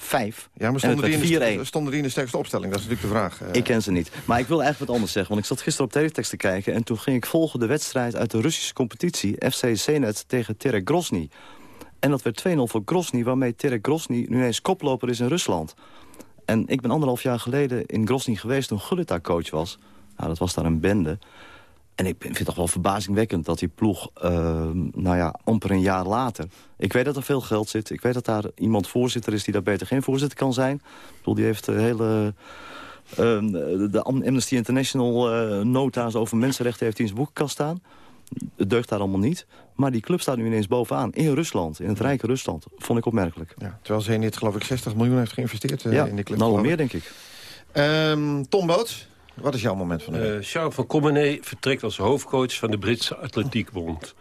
5. Ja, maar stonden die, in de, stonden die in de sterkste opstelling? Dat is natuurlijk de vraag. Ik ken ze niet. Maar ik wil eigenlijk wat anders zeggen. Want ik zat gisteren op teletext te kijken... en toen ging ik volgen de wedstrijd uit de Russische competitie... FC Zenit tegen Terek Grozny. En dat werd 2-0 voor Grozny... waarmee Terek Grozny nu eens koploper is in Rusland. En ik ben anderhalf jaar geleden in Grozny geweest... toen Gulita coach was. Nou, dat was daar een bende. En ik vind het toch wel verbazingwekkend dat die ploeg, uh, nou ja, amper een jaar later... Ik weet dat er veel geld zit. Ik weet dat daar iemand voorzitter is die daar beter geen voorzitter kan zijn. Ik bedoel, die heeft de hele... Uh, de Amnesty International uh, nota's over mensenrechten heeft hij in zijn boekenkast staan. Het deugt daar allemaal niet. Maar die club staat nu ineens bovenaan. In Rusland, in het rijke Rusland. Vond ik opmerkelijk. Ja, terwijl Zenit geloof ik 60 miljoen heeft geïnvesteerd ja, in die club. nou meer denk ik. Um, Tom Boots, wat is jouw moment van de week? Uh, Charles van Commenay vertrekt als hoofdcoach van de Britse Atletiekbond.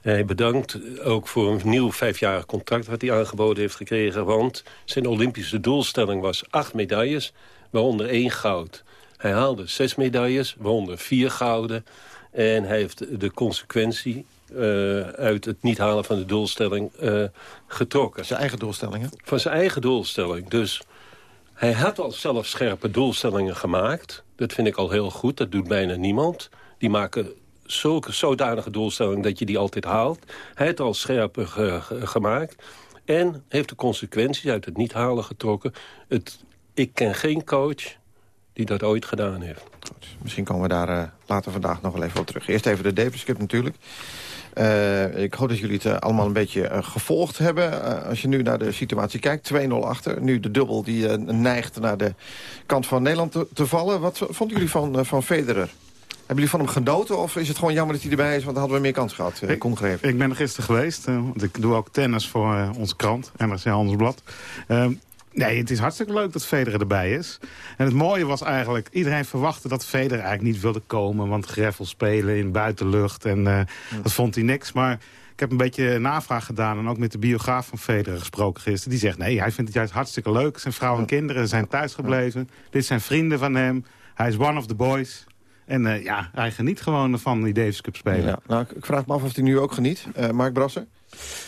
Hij bedankt ook voor een nieuw vijfjarig contract... wat hij aangeboden heeft gekregen. Want zijn Olympische doelstelling was acht medailles, waaronder één goud. Hij haalde zes medailles, waaronder vier gouden. En hij heeft de consequentie uh, uit het niet halen van de doelstelling uh, getrokken. Zijn eigen doelstellingen? Van zijn eigen doelstelling. Dus hij had al zelf scherpe doelstellingen gemaakt. Dat vind ik al heel goed. Dat doet bijna niemand. Die maken zulke zodanige doelstelling dat je die altijd haalt. Hij heeft al ge gemaakt. En heeft de consequenties uit het niet halen getrokken. Het, ik ken geen coach die dat ooit gedaan heeft. Goed, misschien komen we daar uh, later vandaag nog wel even op terug. Eerst even de Davis Cup natuurlijk. Uh, ik hoop dat jullie het uh, allemaal een beetje uh, gevolgd hebben. als je nu naar de situatie kijkt, 2-0 achter. Nu de dubbel die neigt naar de kant van Nederland te, te vallen. Wat vonden jullie van, van Federer? Hebben jullie van hem genoten of is het gewoon jammer dat hij erbij is? Want dan hadden we meer kans gehad, uh, ik, ik ben er gisteren geweest. Uh, want ik doe ook tennis voor uh, onze krant, NRC Handelsblad. Nee, het is hartstikke leuk dat Federer erbij is. En het mooie was eigenlijk, iedereen verwachtte dat Federer eigenlijk niet wilde komen. Want greffel spelen in buitenlucht en uh, dat vond hij niks. Maar ik heb een beetje navraag gedaan en ook met de biograaf van Federer gesproken gisteren. Die zegt, nee, hij vindt het juist hartstikke leuk. Zijn vrouw en kinderen zijn thuisgebleven. Dit zijn vrienden van hem. Hij is one of the boys. En uh, ja, hij geniet gewoon van die Davis Cup spelen. Ja, nou, ik vraag me af of hij nu ook geniet. Uh, Mark Brasser?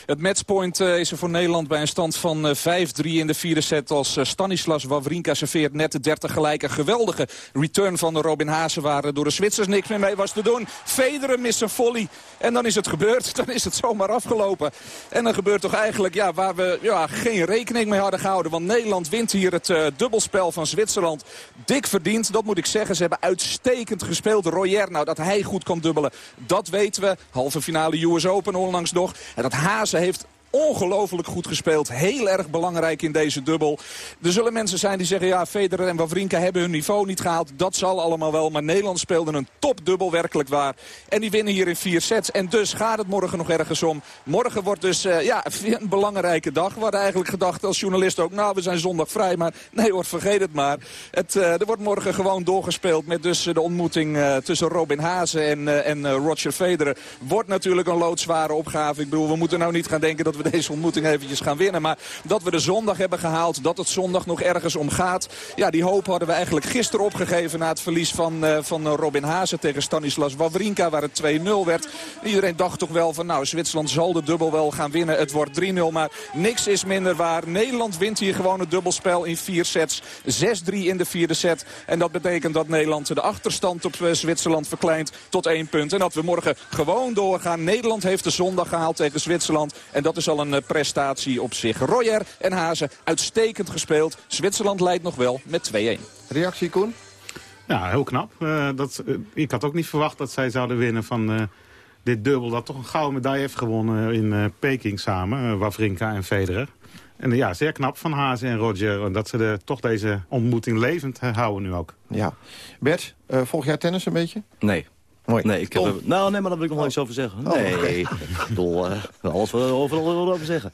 Het matchpoint uh, is er voor Nederland bij een stand van uh, 5-3 in de vierde set... als uh, Stanislas Wawrinka serveert net de 30 gelijk. Een geweldige return van Robin Haase... waar door de Zwitsers niks meer mee was te doen. Federer mist een volley. En dan is het gebeurd. Dan is het zomaar afgelopen. En dan gebeurt toch eigenlijk ja, waar we ja, geen rekening mee hadden gehouden. Want Nederland wint hier het dubbelspel van Zwitserland. Dik verdiend, dat moet ik zeggen. Ze hebben uitstekend gespeeld. Royer, nou dat hij goed kan dubbelen, dat weten we. Halve finale US Open onlangs nog. En dat Hazen heeft ongelooflijk goed gespeeld. Heel erg belangrijk in deze dubbel. Er zullen mensen zijn die zeggen... ja, Federer en Wawrinka hebben hun niveau niet gehaald. Dat zal allemaal wel. Maar Nederland speelde een topdubbel werkelijk waar. En die winnen hier in vier sets. En dus gaat het morgen nog ergens om. Morgen wordt dus uh, ja, een belangrijke dag. We eigenlijk gedacht als journalist ook... nou, we zijn zondag vrij. Maar nee hoor, vergeet het maar. Het, uh, er wordt morgen gewoon doorgespeeld... met dus de ontmoeting uh, tussen Robin Hazen en, en Roger Federer. Wordt natuurlijk een loodzware opgave. Ik bedoel, we moeten nou niet gaan denken dat we deze ontmoeting eventjes gaan winnen. Maar dat we de zondag hebben gehaald, dat het zondag nog ergens om gaat. Ja, die hoop hadden we eigenlijk gisteren opgegeven na het verlies van, uh, van Robin Hazen tegen Stanislas Wawrinka. Waar het 2-0 werd. Iedereen dacht toch wel van nou, Zwitserland zal de dubbel wel gaan winnen. Het wordt 3-0, maar niks is minder waar. Nederland wint hier gewoon het dubbelspel in vier sets. 6-3 in de vierde set. En dat betekent dat Nederland de achterstand op uh, Zwitserland verkleint tot één punt. En dat we morgen gewoon doorgaan. Nederland heeft de zondag gehaald tegen Zwitserland. En dat is al een uh, prestatie op zich. Royer en Hazen uitstekend gespeeld. Zwitserland leidt nog wel met 2-1. Reactie Koen? Ja, heel knap. Uh, dat, uh, ik had ook niet verwacht dat zij zouden winnen van uh, dit dubbel. Dat toch een gouden medaille heeft gewonnen in Peking samen. Wawrinka en Federer. En ja, zeer knap van Hazen en Roger. Dat ze de, toch deze ontmoeting levend houden nu ook. Ja. Bert, volg jij tennis een beetje? Nee. Mooi. Nee, ik heb nou, nee, maar daar wil ik nog wel iets over zeggen. Oh, nee, okay. ik bedoel, uh, alles wat overal over zeggen.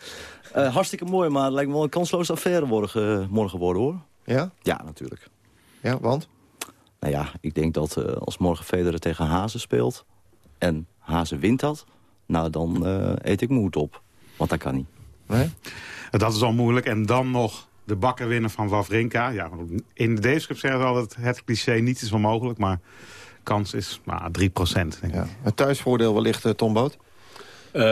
Uh, hartstikke mooi, maar het lijkt me wel een kansloze affaire morgen, morgen worden, hoor. Ja? Ja, natuurlijk. Ja, want? Nou ja, ik denk dat uh, als morgen Federer tegen Hazen speelt... en Hazen wint dat, nou dan eet ik mijn hoed op. Want dat kan niet. Nee? Dat is al moeilijk. En dan nog de bakken winnen van Wawrinka. Ja, in de Davis Cup zeggen ze altijd het cliché, niets is onmogelijk, maar kans is maar 3 procent. Ja. Het thuisvoordeel wellicht, uh, Tom Boot? Uh,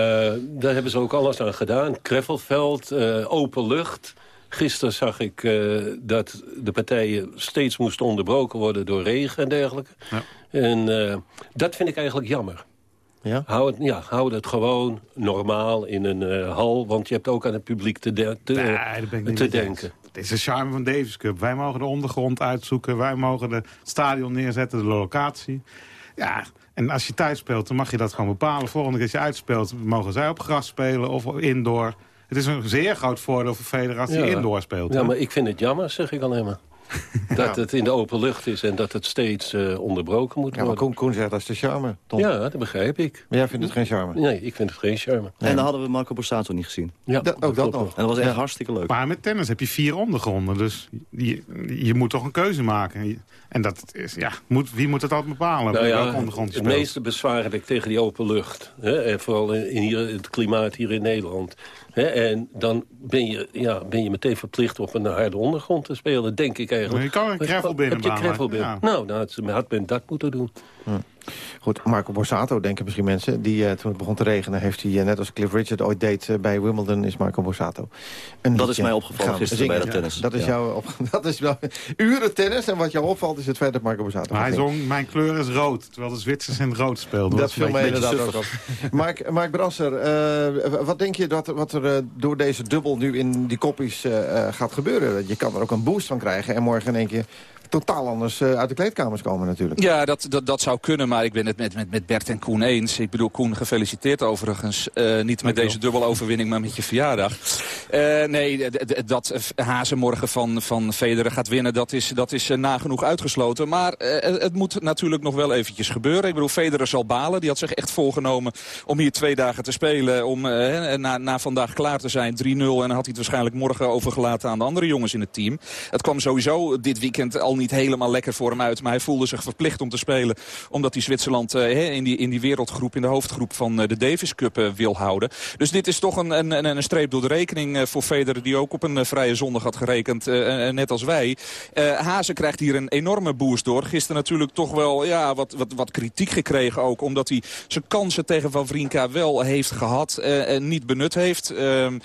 daar hebben ze ook alles aan gedaan. Kreffelveld, uh, open lucht. Gisteren zag ik uh, dat de partijen steeds moesten onderbroken worden door regen en dergelijke. Ja. En dat vind ik eigenlijk jammer. Ja? Hou, het, ja, hou het gewoon normaal in een hal, want je hebt ook aan het publiek te, de, te, nee, te denken. Het is de charme van Davis Cup. Wij mogen de ondergrond uitzoeken. Wij mogen het stadion neerzetten, de locatie. Ja, en als je thuis speelt, dan mag je dat gewoon bepalen. Volgende keer als je uitspeelt, mogen zij op gras spelen of indoor. Het is een zeer groot voordeel voor Federer als hij ja. indoor speelt. Ja, hè? maar ik vind het jammer, zeg ik alleen maar. Dat ja. het in de open lucht is en dat het steeds uh, onderbroken moet ja, worden. Koen, Koen zegt dat is de charme, Tom. Ja, dat begrijp ik. Maar jij vindt het geen charme? Nee, ik vind het geen charme. En dan hadden we Marco Borsato niet gezien. Ja, dat, ook dat, dat nog. En dat was echt ja. hartstikke leuk. Maar met tennis heb je vier ondergronden, dus je, je moet toch een keuze maken. En dat is, ja, moet, wie moet het altijd bepalen? Nou ja, het meeste bezwaar heb ik tegen die open lucht. Hè? En vooral in, in hier, het klimaat hier in Nederland. En dan ben je, ja, ben je meteen verplicht op een harde ondergrond te spelen, denk ik eigenlijk. Maar je kan een binnenbaan. Heb je gravel binnen? Ja. Nou, nou had men dat moeten doen. Hm. Goed, Marco Borsato, denken misschien mensen. Die, uh, toen het begon te regenen, heeft hij, uh, net als Cliff Richard ooit deed uh, bij Wimbledon, is Marco Borsato. Een dat is mij opgevallen gisteren bij de tennis. Dat is, ja. jou op, dat is wel uren tennis. En wat jou opvalt is het feit dat Marco Borsato... Maar hij zong, mijn kleur is rood, terwijl de Zwitsers in rood speelden. Dat viel mij inderdaad ook op. Mark, Mark Brasser, wat denk je dat, wat er door deze dubbel nu in die koppies gaat gebeuren? Je kan er ook een boost van krijgen en morgen in één keer totaal anders uit de kleedkamers komen natuurlijk. Ja, dat, dat, dat zou kunnen, maar ik ben het met, met, met Bert en Koen eens. Ik bedoel, Koen, gefeliciteerd overigens. niet met deze dubbeloverwinning, maar met je verjaardag. nee, dat Hazen morgen van, van Federer gaat winnen, dat is, dat is nagenoeg uitgesloten. Maar het moet natuurlijk nog wel eventjes gebeuren. Ik bedoel, Federer zal balen. Die had zich echt voorgenomen om hier twee dagen te spelen. Om na, na vandaag klaar te zijn, 3-0. En dan had hij het waarschijnlijk morgen overgelaten aan de andere jongens in het team. Het kwam sowieso dit weekend al niet helemaal lekker voor hem uit. Maar hij voelde zich verplicht om te spelen. Omdat hij Zwitserland uh, in, die, in die wereldgroep, in de hoofdgroep van uh, de Davis Cup uh, wil houden. Dus dit is toch een, een, een streep door de rekening voor Federer. Die ook op een vrije zondag had gerekend. net als wij. Hazen krijgt hier een enorme boost door. Gisteren natuurlijk toch wel ja, wat, wat, wat kritiek gekregen ook. Omdat hij zijn kansen tegen Wawrinka wel heeft gehad. en niet benut heeft. Ehm,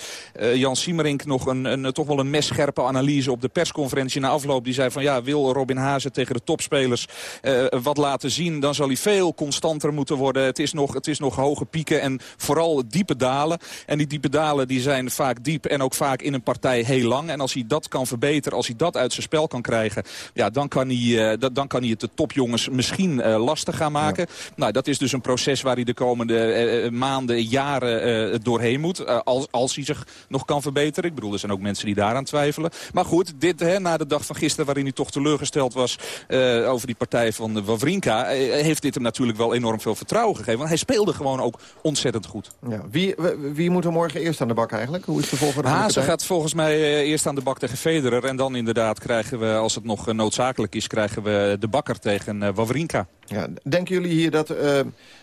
Jan Siemerink nog een, een, toch wel een messcherpe analyse op de persconferentie na afloop. Die zei van ja, wil Robin Hazen tegen de topspelers uh, wat laten zien... dan zal hij veel constanter moeten worden. Het is, nog, het is nog hoge pieken en vooral diepe dalen. En die diepe dalen die zijn vaak diep en ook vaak in een partij heel lang. En als hij dat kan verbeteren, als hij dat uit zijn spel kan krijgen... Ja, dan, kan hij, uh, dan kan hij het de topjongens misschien uh, lastig gaan maken. Nou, dat is dus een proces waar hij de komende maanden, jaren doorheen moet. als, als hij zich nog kan verbeteren. Ik bedoel, er zijn ook mensen die daaraan twijfelen. Maar goed, dit hè, na de dag van gisteren waarin hij toch teleurgesteld was... Uh, over die partij van Wawrinka... Uh, heeft dit hem natuurlijk wel enorm veel vertrouwen gegeven. Want hij speelde gewoon ook ontzettend goed. Ja. Wie, wie moet er morgen eerst aan de bak eigenlijk? Hoe is de volgende Hazen gaat volgens mij uh, eerst aan de bak tegen Federer. En dan inderdaad krijgen we, als het nog noodzakelijk is... krijgen we de bakker tegen Wawrinka. Ja, denken jullie hier dat...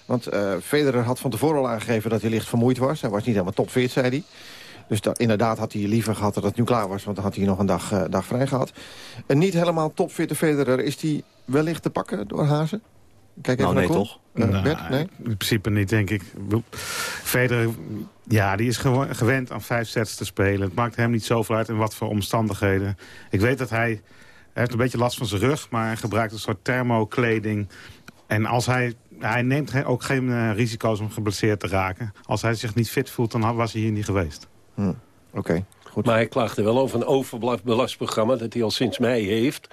want Federer had van tevoren al aangegeven dat hij licht vermoeid was. Hij was niet helemaal topfit, zei hij. Dus inderdaad had hij liever gehad dat het nu klaar was... want dan had hij nog een dag, uh, dag vrij gehad. Een niet helemaal topfitte Federer, is die wellicht te pakken door Hazen? Kijk even nou, nee, toch? Uh, nou, Bert, nee? In principe niet, denk ik. Federer, ja, die is gewend aan vijf sets te spelen. Het maakt hem niet zoveel uit in wat voor omstandigheden. Ik weet dat hij... Hij heeft een beetje last van zijn rug, maar hij gebruikt een soort thermokleding. En als hij hij neemt ook geen uh, risico's om geblesseerd te raken. Als hij zich niet fit voelt, dan was hij hier niet geweest. Hm. Oké, goed. Maar hij klaagde wel over een overbelast programma dat hij al sinds mei heeft.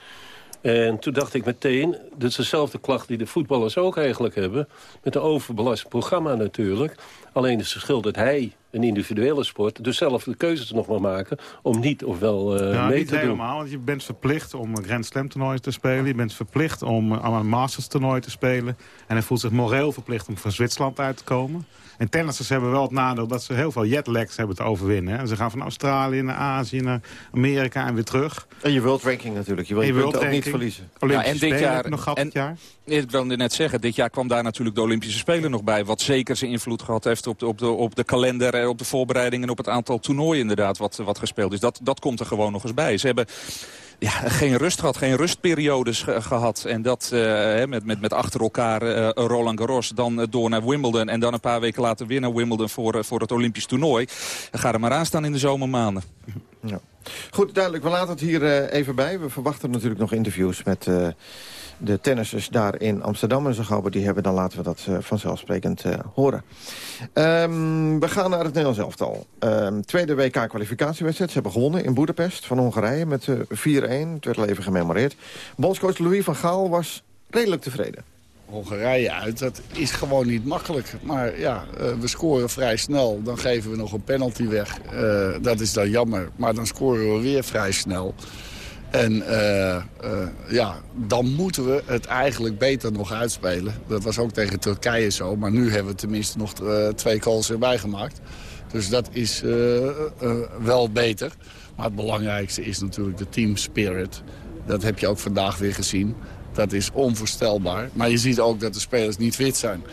En toen dacht ik meteen, dat is dezelfde klacht die de voetballers ook eigenlijk hebben. Met een overbelast programma natuurlijk. Alleen het verschil dat hij een individuele sport... dus zelf de keuzes nog maar maken om niet of wel uh, mee te doen. helemaal, want je bent verplicht om een Grand Slam toernooi te spelen. Je bent verplicht om aan een Masters toernooi te spelen. En hij voelt zich moreel verplicht om van Zwitserland uit te komen. En tennissers hebben wel het nadeel dat ze heel veel jetlags hebben te overwinnen. Hè. Ze gaan van Australië naar Azië, naar Amerika en weer terug. En je world ranking natuurlijk. Je wil je, wilt ook niet verliezen. Olympische ja, en dit Spelen jaar nog gehad en, dit jaar. Ik wilde net zeggen, dit jaar kwam daar natuurlijk de Olympische Spelen nog bij. Wat zeker zijn invloed gehad heeft op de, op de, op de kalender, eh, op de voorbereidingen... en op het aantal toernooien inderdaad wat, wat gespeeld is. Dat, dat komt er gewoon nog eens bij. Ze hebben ja, geen rust gehad, geen rustperiodes gehad. En dat uh, met, met, met achter elkaar uh, Roland Garros, dan door naar Wimbledon... en dan een paar weken later weer naar Wimbledon voor, voor het Olympisch toernooi. Ga er maar aan staan in de zomermaanden. Ja. Goed, duidelijk. We laten het hier even bij. We verwachten natuurlijk nog interviews met de tennissers daar in Amsterdam. En we die hebben, dan laten we dat uh, vanzelfsprekend uh, horen. Um, we gaan naar het Nederlands elftal. Um, tweede WK-kwalificatiewedstrijd. Ze hebben gewonnen in Boedapest van Hongarije met uh, 4-1. Het werd al even gememoreerd. Bondscoach Louis van Gaal was redelijk tevreden. Hongarije uit, dat is gewoon niet makkelijk. Maar ja, we scoren vrij snel. Dan geven we nog een penalty weg. dat is dan jammer. Maar dan scoren we weer vrij snel. En uh, uh, ja, dan moeten we het eigenlijk beter nog uitspelen. Dat was ook tegen Turkije zo. Maar nu hebben we tenminste nog uh, twee calls erbij gemaakt. Dus dat is wel beter. Maar het belangrijkste is natuurlijk de team spirit. Dat heb je ook vandaag weer gezien. Dat is onvoorstelbaar. Maar je ziet ook dat de spelers niet fit zijn.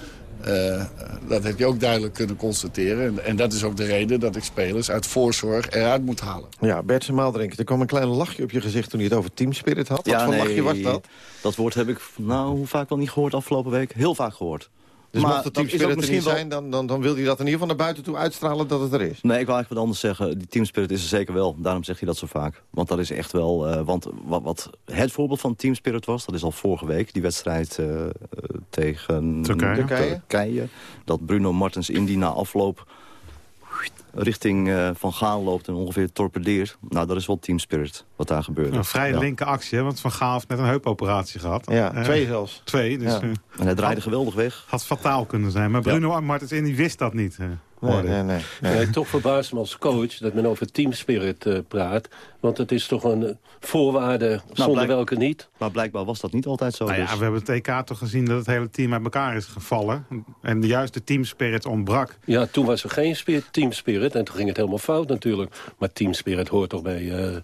Uh, dat heb je ook duidelijk kunnen constateren. En, en, dat is ook de reden dat ik spelers uit voorzorg eruit moet halen. Ja, Bert Maaldrink, er kwam een klein lachje op je gezicht toen je het over teamspirit had. Wat ja, voor nee, lachje was dat? Dat woord heb ik, nou, hoe vaak wel niet gehoord afgelopen week? Heel vaak gehoord. Dus maar mocht het teamspirit er niet zijn, dan, dan, dan wil hij dat in ieder geval naar buiten toe uitstralen dat het er is. Nee, ik wil eigenlijk wat anders zeggen. Die teamspirit is er zeker wel. Daarom zegt hij dat zo vaak. Want dat is echt wel... Uh, want wat, wat het voorbeeld van teamspirit was, dat is al vorige week. Die wedstrijd uh, tegen Turkije. Turkije. Dat Bruno Martens in die na afloop richting uh, Van Gaal loopt en ongeveer torpedeert. Nou, dat is wel teamspirit. Wat daar gebeurde. Een vrij Ja. linker actie, hè, want Van Gaal heeft net een heupoperatie gehad. Ja, Eh, twee zelfs. Twee, dus... Ja. eh, En hij draaide geweldig weg. had fataal kunnen zijn. Maar Bruno Martens Indy wist dat niet. eh, ik. nee, Nee, toch verbaast me als coach dat men over teamspirit eh, praat. Want het is toch een voorwaarde zonder blijk- welke niet. Maar blijkbaar was dat niet altijd zo. Nou ja, dus. we hebben het EK toch gezien dat het hele team uit elkaar is gevallen. En juist de teamspirit ontbrak. Ja, toen was er geen spi- teamspirit en toen ging het helemaal fout natuurlijk. Maar teamspirit hoort toch bij,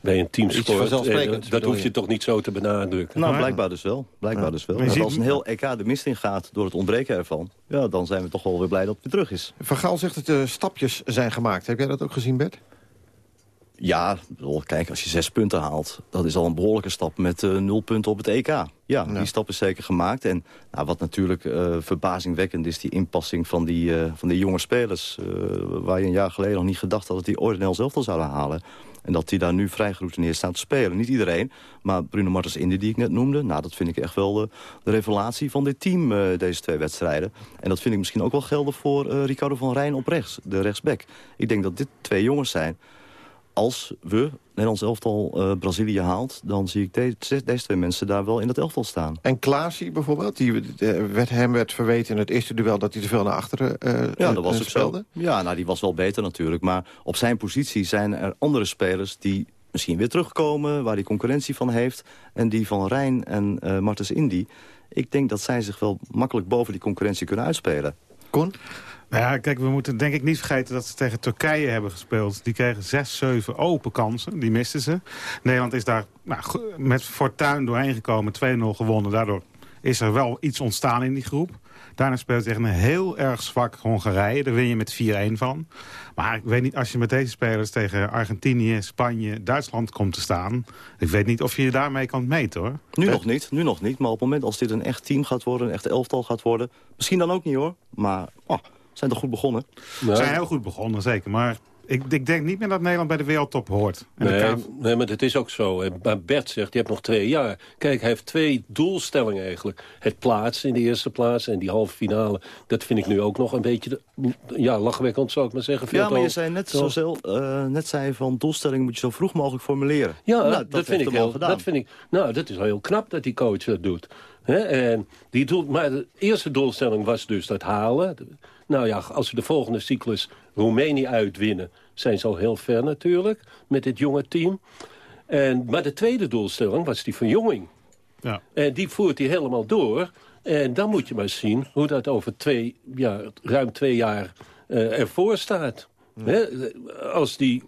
bij een teamsport. Eh, dat bedoel hoef je? toch niet zo te benadrukken. Nou, blijkbaar dus wel. Blijkbaar dus wel. Maar als een heel EK de mist in gaat door het ontbreken ervan... Ja, dan zijn we toch wel weer blij dat het weer terug is. Van Gaal zegt dat er stapjes zijn gemaakt. Heb jij dat ook gezien, Bert? Ja, bedoel, kijk, als je zes punten haalt... dat is al een behoorlijke stap met eh, nul punten op het EK. Ja, die stap is zeker gemaakt. En nou, wat natuurlijk eh, verbazingwekkend is... die inpassing van die, eh, van die jonge spelers... waar je een jaar geleden nog niet gedacht had... dat die ooit een zelf al zouden halen. En dat die daar nu vrij geroutineerd staan te spelen. Niet iedereen, maar Bruno Martens Indy die ik net noemde... nou, dat vind ik echt wel de, de revelatie van dit team, deze twee wedstrijden. En dat vind ik misschien ook wel gelden voor eh, Ricardo van Rijn op rechts, de rechtsback. Ik denk dat dit twee jongens zijn als we Nederlands elftal eh, Brazilië haalt... dan zie ik de- deze twee mensen daar wel in dat elftal staan. En Klaasie bijvoorbeeld, die eh, werd, hem werd verweten in het eerste duel... dat hij te veel naar achteren eh, Ja, dat was ook speelde. zo. Ja, nou, die was wel beter natuurlijk. Maar op zijn positie zijn er andere spelers die misschien weer terugkomen... waar hij concurrentie van heeft. En die van Rijn en Martens Indy... ik denk dat zij zich wel makkelijk boven die concurrentie kunnen uitspelen. Kon? Nou ja, kijk, we moeten denk ik niet vergeten dat ze tegen Turkije hebben gespeeld. Die kregen zes, zeven open kansen. Die misten ze. Nederland is daar nou, met fortuin doorheen gekomen. 2-0 gewonnen. Daardoor is er wel iets ontstaan in die groep. Daarna speelt tegen een heel erg zwak Hongarije. Daar win je met 4-1 van. Maar ik weet niet, als je met deze spelers tegen Argentinië, Spanje, Duitsland komt te staan... ik weet niet of je je daarmee kan meten, hoor. Nu nog niet, nu nog niet. Maar op het moment als dit een echt team gaat worden... een echt elftal gaat worden... misschien dan ook niet hoor. Maar oh, zijn toch goed begonnen. Ze zijn heel goed begonnen, zeker. Maar ik, ik denk niet meer dat Nederland bij de wereldtop hoort. Nee, nee, maar dat is ook zo. En- Maar Bert zegt, je hebt nog twee jaar. Kijk, hij heeft twee doelstellingen eigenlijk. Het plaatsen in de eerste plaats en die halve finale. Dat vind ik nu ook nog een beetje, ja, lachwekkend zou ik maar zeggen. Veel Ja, maar je zei net, Zo- zo, uh, net zei van doelstelling moet je zo vroeg mogelijk formuleren. Ja, Nou, dat, vind ik heel, dat vind ik, nou, dat is wel heel knap dat die coach dat doet. Hè, en die doet, maar de eerste doelstelling was dus dat halen. Nou ja, als we de volgende cyclus Roemenië uitwinnen... zijn ze al heel ver natuurlijk met dit jonge team. En, maar de tweede doelstelling was die verjonging. Ja. En die voert hij helemaal door. En dan moet je maar zien hoe dat over twee, ja, ruim twee jaar eh, ervoor staat. Als, die,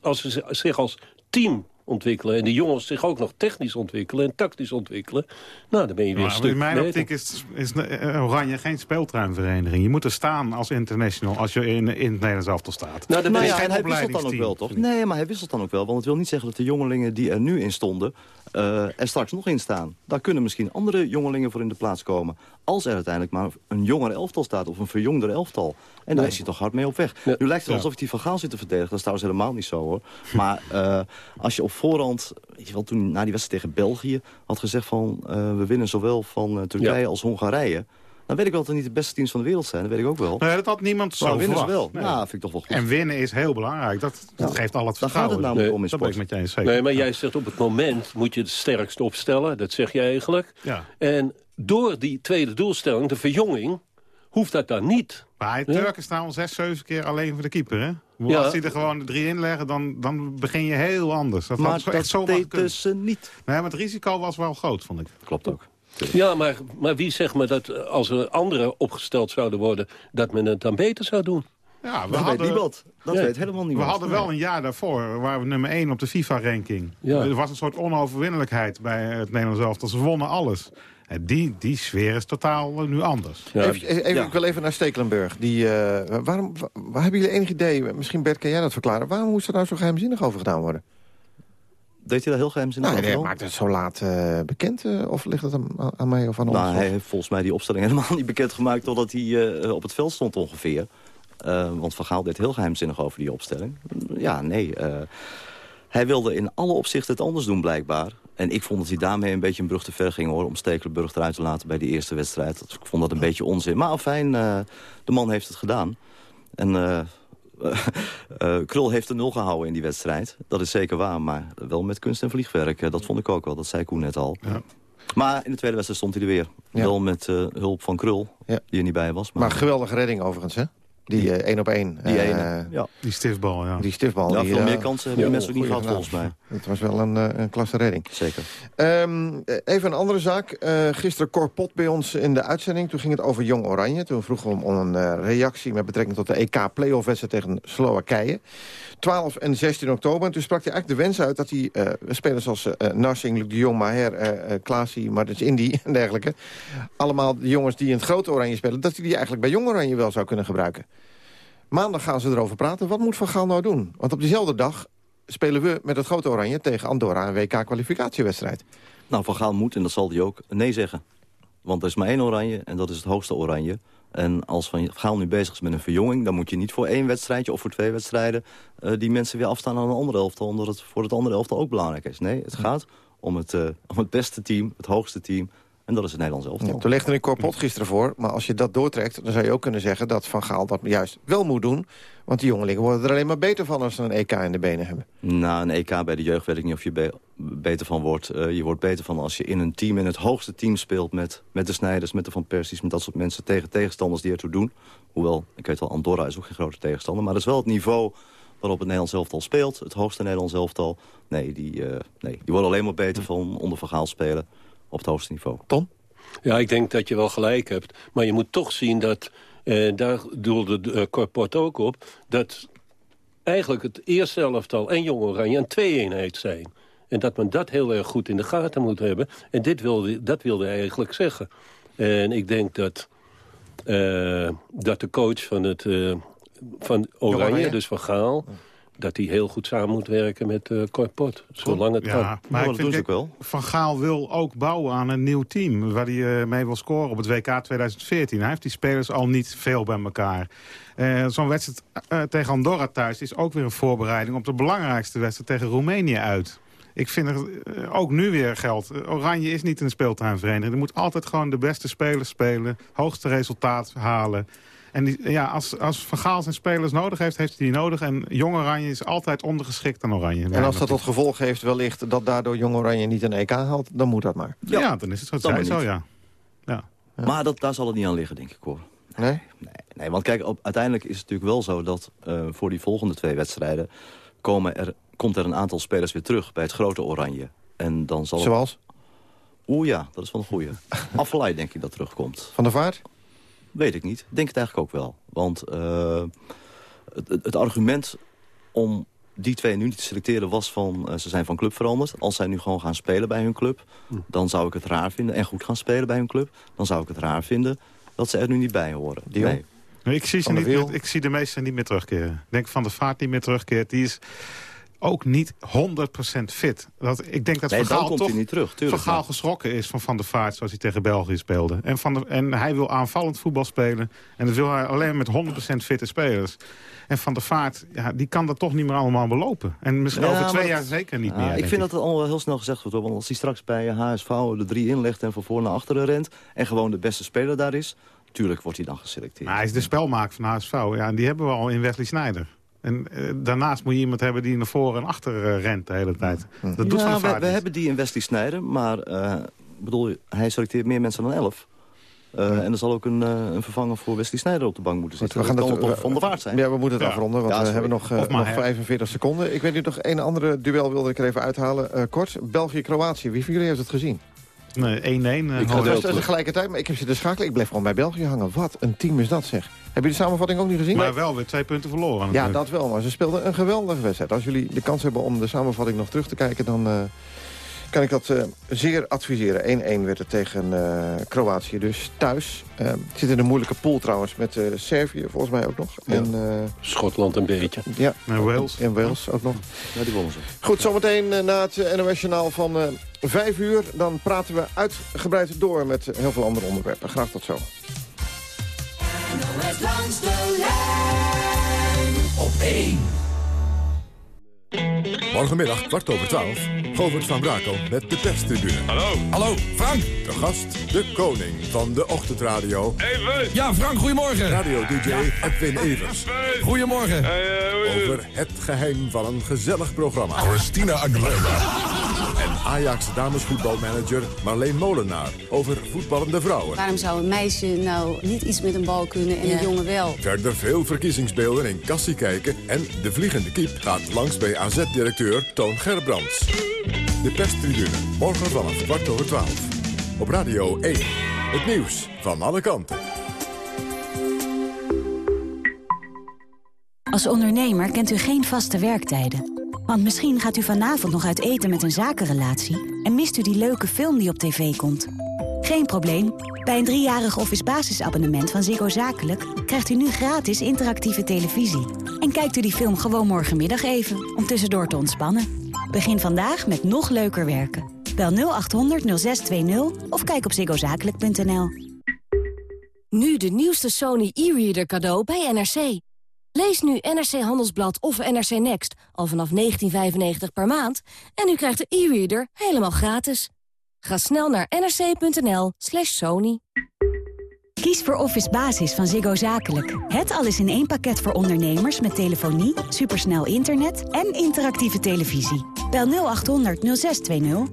als ze zich als team ontwikkelen... en die jongens zich ook nog technisch ontwikkelen en tactisch ontwikkelen... nou, dan ben je weer een Maar stuk in mijn beter. optiek is, is eh, Oranje geen speeltuinvereniging. Je moet er staan als international als je in, in het Nederlands elftal staat. Nou, is ja, geen en hij wisselt dan ook wel, toch? Nee, maar hij wisselt dan ook wel. Want het wil niet zeggen dat de jongelingen die er nu in stonden... eh, er straks nog in staan. Daar kunnen misschien andere jongelingen voor in de plaats komen. Als er uiteindelijk maar een jonger elftal staat... of een verjongder elftal. En daar is hij toch hard mee op weg. Nu lijkt het Ja. alsof ik die van Gaal zit te verdedigen. Dat is trouwens helemaal niet zo, hoor. Maar eh, als je op voorhand... Weet je wel, toen na die wedstrijd tegen België... had gezegd van... eh, we winnen zowel van eh, Turkije Ja. als Hongarije... dan weet ik wel dat het niet de beste teams van de wereld zijn. Dat weet ik ook wel. Nee, dat had niemand zo winnen ze verwacht. wel. Nee. Ja, vind ik toch wel goed. En winnen is heel belangrijk. Dat, dat geeft al het daar gaat het namelijk om in dat ben ik sport. met eens. Zeker. Nee, maar jij zegt op het moment moet je het sterkst opstellen. Dat zeg je eigenlijk. Ja. En door die tweede doelstelling, de verjonging... hoeft dat dan niet. Maar. Turken staan al zes, zeven keer alleen voor de keeper, hè? Ja. Als die er gewoon drie in leggen, dan, dan begin je heel anders. Dat Maar zo- dat echt zo deden ze niet. Nee, maar het risico was wel groot, vond ik. Klopt ook. Ja, maar, maar wie zegt me dat als er anderen opgesteld zouden worden... dat men het dan beter zou doen? Ja, we Dat hadden, weet niemand. Dat Ja. weet helemaal We niemand. hadden wel een jaar daarvoor, waren we nummer 1 op de FIFA-ranking. Ja. Er was een soort onoverwinnelijkheid bij het Nederlands elftal. Ze wonnen alles. En die, die sfeer is totaal eh, nu anders. Ja, even, even, ja. Ik wil even naar Stekelenburg. Die, eh, waarom, wa- waar hebben jullie enig idee, misschien Bert, kan jij dat verklaren... waarom moest er nou zo geheimzinnig over gedaan worden? Deed hij daar heel geheimzinnig Nou, over nee, maakt het zo laat eh, bekend? of ligt het aan, aan mij of aan ons? Nou, hij Of- heeft volgens mij die opstelling helemaal niet bekendgemaakt... totdat hij eh, op het veld stond ongeveer. Want Van Gaal deed heel geheimzinnig over die opstelling. Ja, nee. Hij wilde in alle opzichten het anders doen, blijkbaar. En ik vond dat hij daarmee een beetje een brug te ver ging, hoor... om Stekelenburg eruit te laten bij die eerste wedstrijd. Ik vond dat een beetje onzin. Maar fijn, eh, de man heeft het gedaan. En Uh, Krul heeft de nul gehouden in die wedstrijd. Dat is zeker waar, maar wel met kunst en vliegwerk. dat vond ik ook wel, dat zei Koen net al. Ja. Maar in de tweede wedstrijd stond hij er weer. Wel met hulp van Krul, die er niet bij was. Maar, maar geweldige redding overigens, hè? Die eh, één op één. Die ene, eh, ja. Die stiftbal, ja. Die stiftbal. Ja, die, veel meer eh, kansen hebben die mensen ook niet gehad, volgens mij. Het was wel een, een klasse redding. Zeker. Um, even een andere zaak. Uh, gisteren Cor Pot bij ons in de uitzending. Toen ging het over Jong Oranje. Toen vroegen we hem om een reactie met betrekking tot de EK-playoff-wedstrijd tegen Slowakije. 12 en 16 oktober. En toen sprak hij eigenlijk de wens uit dat hij uh, spelers als uh, Narsing, Luc de Jong, Maher, uh, Klaasie, Martens Indy en dergelijke. Allemaal de jongens die in het grote Oranje spelen. Dat hij die eigenlijk bij Jong Oranje wel zou kunnen gebruiken. Maandag gaan ze erover praten. Wat moet Van Gaal nou doen? Want op diezelfde dag spelen we met het grote Oranje tegen Andorra een WK-kwalificatiewedstrijd. Nou, Van Gaal moet, en dat zal hij ook, nee zeggen. Want er is maar één Oranje en dat is het hoogste Oranje. En als Van Gaal nu bezig is met een verjonging... dan moet je niet voor één wedstrijdje of voor twee wedstrijden... Uh, die mensen weer afstaan aan een andere elftal... omdat het voor het andere elftal ook belangrijk is. Nee, het gaat om het, uh, om het beste team, het hoogste team... En dat is het Nederlands elftal. Ja, toen legde ik Corpot gisteren voor. Maar als je dat doortrekt, dan zou je ook kunnen zeggen... dat Van Gaal dat juist wel moet doen. Want die jongelingen worden er alleen maar beter van... als ze een EK in de benen hebben. Na een EK bij de jeugd weet ik niet of je beter van wordt. Uh, je wordt beter van als je in een team, in het hoogste team speelt... met, met de Snijders, met de Van Persies, met dat soort mensen... tegen tegenstanders die ertoe doen. Hoewel, ik weet wel, Andorra is ook geen grote tegenstander. Maar dat is wel het niveau waarop het Nederlands elftal speelt. Het hoogste Nederlands elftal. Nee, die, uh, nee, die worden alleen maar beter van onder Van Gaal spelen op het hoogste niveau. Tom? Ja, ik denk dat je wel gelijk hebt. Maar je moet toch zien dat, eh, daar doelde de uh, Corport ook op... dat eigenlijk het eerste elftal en Jong Oranje een twee-eenheid zijn. En dat men dat heel erg goed in de gaten moet hebben. En dit wilde, dat wilde hij eigenlijk zeggen. En ik denk dat, uh, dat de coach van, het, uh, van Oranje, Oranje, dus van Gaal dat hij heel goed samen moet werken met uh, Corpot. Zolang het ja, kan. Maar dat vind, ook wel. Van Gaal wil ook bouwen aan een nieuw team... waar hij uh, mee wil scoren op het WK 2014. Hij heeft die spelers al niet veel bij elkaar. Uh, Zo'n wedstrijd tegen Andorra thuis is ook weer een voorbereiding... op de belangrijkste wedstrijd tegen Roemenië uit. Ik vind er ook nu weer geld. Oranje is niet een speeltuinvereniging. Er moet altijd gewoon de beste spelers spelen. Hoogste resultaat halen. En die, ja, als, als Van Gaal zijn spelers nodig heeft, heeft hij die nodig. En Jong Oranje is altijd ondergeschikt aan Oranje. En als dat tot gevolg heeft wellicht dat daardoor Jong Oranje niet een EK haalt... dan moet dat maar. Ja, ja dan is het zo. zo ja. Ja. Maar dat, daar zal het niet aan liggen, denk ik hoor. Nee? Nee, nee want kijk, op, uiteindelijk is het natuurlijk wel zo dat uh, voor die volgende twee wedstrijden... Komen er, komt er een aantal spelers weer terug bij het grote Oranje. En dan zal Zoals? Oeh ja, dat is wel een goeie. Afvallei denk ik dat terugkomt. Van de Vaart? Weet ik niet. Denk het eigenlijk ook wel. Want uh, het, het, argument om die twee nu niet te selecteren was van... Uh, ze zijn van club veranderd. Als zij nu gewoon gaan spelen bij hun club... Hm. dan zou ik het raar vinden. En goed gaan spelen bij hun club. Dan zou ik het raar vinden dat ze er nu niet bij horen. Nee. Ik zie, ze niet ik zie de meesten niet meer terugkeren. Ik denk van de vaart niet meer terugkeert. Die is ook niet 100% fit. Dat, ik denk dat nee, Van Gaal toch niet terug, Van Gaal geschrokken is van Van der Vaart... zoals hij tegen België speelde. En, van de, en hij wil aanvallend voetbal spelen. En dat wil hij alleen met 100% fitte spelers. En Van der Vaart, ja, die kan dat toch niet meer allemaal belopen. En misschien over twee jaar zeker niet meer. Ik vind dat het allemaal heel snel gezegd wordt. Want als hij straks bij HSV de drie inlegt en van voor naar achteren rent... en gewoon de beste speler daar is... Tuurlijk wordt hij dan geselecteerd. Maar hij is de spelmaker van HSV. Ja, en die hebben we al in Wesley Sneijder. En uh, daarnaast moet je iemand hebben die naar voren en achter uh, rent de hele tijd. Dat doet ja, van we, we hebben die in Wesley Snijder, maar uh, bedoel, hij selecteert meer mensen dan elf. Uh, en er zal ook een, uh, een, vervanger voor Wesley Snijder op de bank moeten zitten. We gaan dat toch van de waard zijn. Ja, we moeten het ja. afronden, want ja, we hebben nog, uh, nog 45 seconden. Ik weet niet, nog één andere duel wilde ik er even uithalen. kort, België-Kroatië. Wie van jullie heeft het gezien? Nee, 1-1. Uh, ik ga tegelijkertijd, maar ik heb zitten schakelen. Ik bleef gewoon bij België hangen. Wat een team is dat, zeg. Heb je de samenvatting ook niet gezien? Maar wel weer twee punten verloren. Natuurlijk. Ja, dat wel. Maar ze speelden een geweldige wedstrijd. Als jullie de kans hebben om de samenvatting nog terug te kijken... dan uh, kan ik dat uh, zeer adviseren. 1-1 werd het tegen uh, Kroatië dus thuis. het zit in een moeilijke pool trouwens met Servië volgens mij ook nog. Ja. En, Schotland een beetje. Ja, en Wales. En Wales ook nog. Ja, die wonnen ze. Goed, zometeen na het NOS-journaal van vijf uur... dan praten we uitgebreid door met heel veel andere onderwerpen. Graag tot zo. NOS langs de lijn op 1. Morgenmiddag kwart over twaalf. Govert van Brakel met de perstribune. Hallo. Hallo, Frank. De gast, de koning van de ochtendradio. Even. Ja, Frank, goedemorgen. Radio-dj Edwin Evers. Goedemorgen. Over het geheim van een gezellig programma. Christina Aguilera. En Ajax damesvoetbalmanager Marleen Molenaar over voetballende vrouwen. Waarom zou een meisje nou niet iets met een bal kunnen en een jongen wel? Verder veel verkiezingsbeelden in Kassie kijken. En de vliegende kiep gaat langs bij AZ-directeur Toon Gerbrands. De perstribune, morgen vanaf kwart over twaalf. Op Radio 1. Het nieuws van alle kanten. Als ondernemer kent u geen vaste werktijden. Want misschien gaat u vanavond nog uit eten met een zakenrelatie... en mist u die leuke film die op tv komt. Geen probleem. Bij een driejarig office basisabonnement van Ziggo Zakelijk... krijgt u nu gratis interactieve televisie. En kijkt u die film gewoon morgenmiddag even, om tussendoor te ontspannen. Begin vandaag met nog leuker werken. Bel 0800 0620 of kijk op ziggozakelijk.nl. Nu de nieuwste Sony e-reader cadeau bij NRC. Lees nu NRC Handelsblad of NRC Next al vanaf 19,95 per maand... en u krijgt de e-reader helemaal gratis. Ga snel naar nrc.nl slash sony. Kies voor Office Basis van Ziggo Zakelijk. Het alles in één pakket voor ondernemers met telefonie, supersnel internet en interactieve televisie. Bel 0800 0620.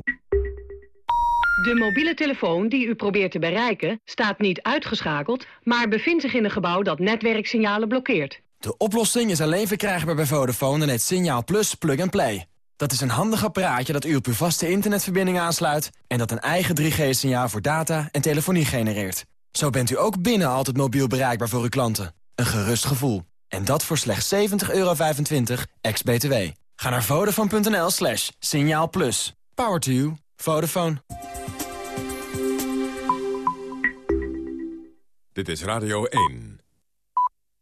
De mobiele telefoon die u probeert te bereiken staat niet uitgeschakeld... maar bevindt zich in een gebouw dat netwerksignalen blokkeert. De oplossing is alleen verkrijgbaar bij Vodafone en het Signaal Plus Plug and Play. Dat is een handig apparaatje dat u op uw vaste internetverbinding aansluit... en dat een eigen 3G-signaal voor data en telefonie genereert. Zo bent u ook binnen altijd mobiel bereikbaar voor uw klanten. Een gerust gevoel. En dat voor slechts 70,25 euro ex-BTW. Ga naar vodafone.nl slash signaal plus. Power to you. Vodafone. Dit is Radio 1.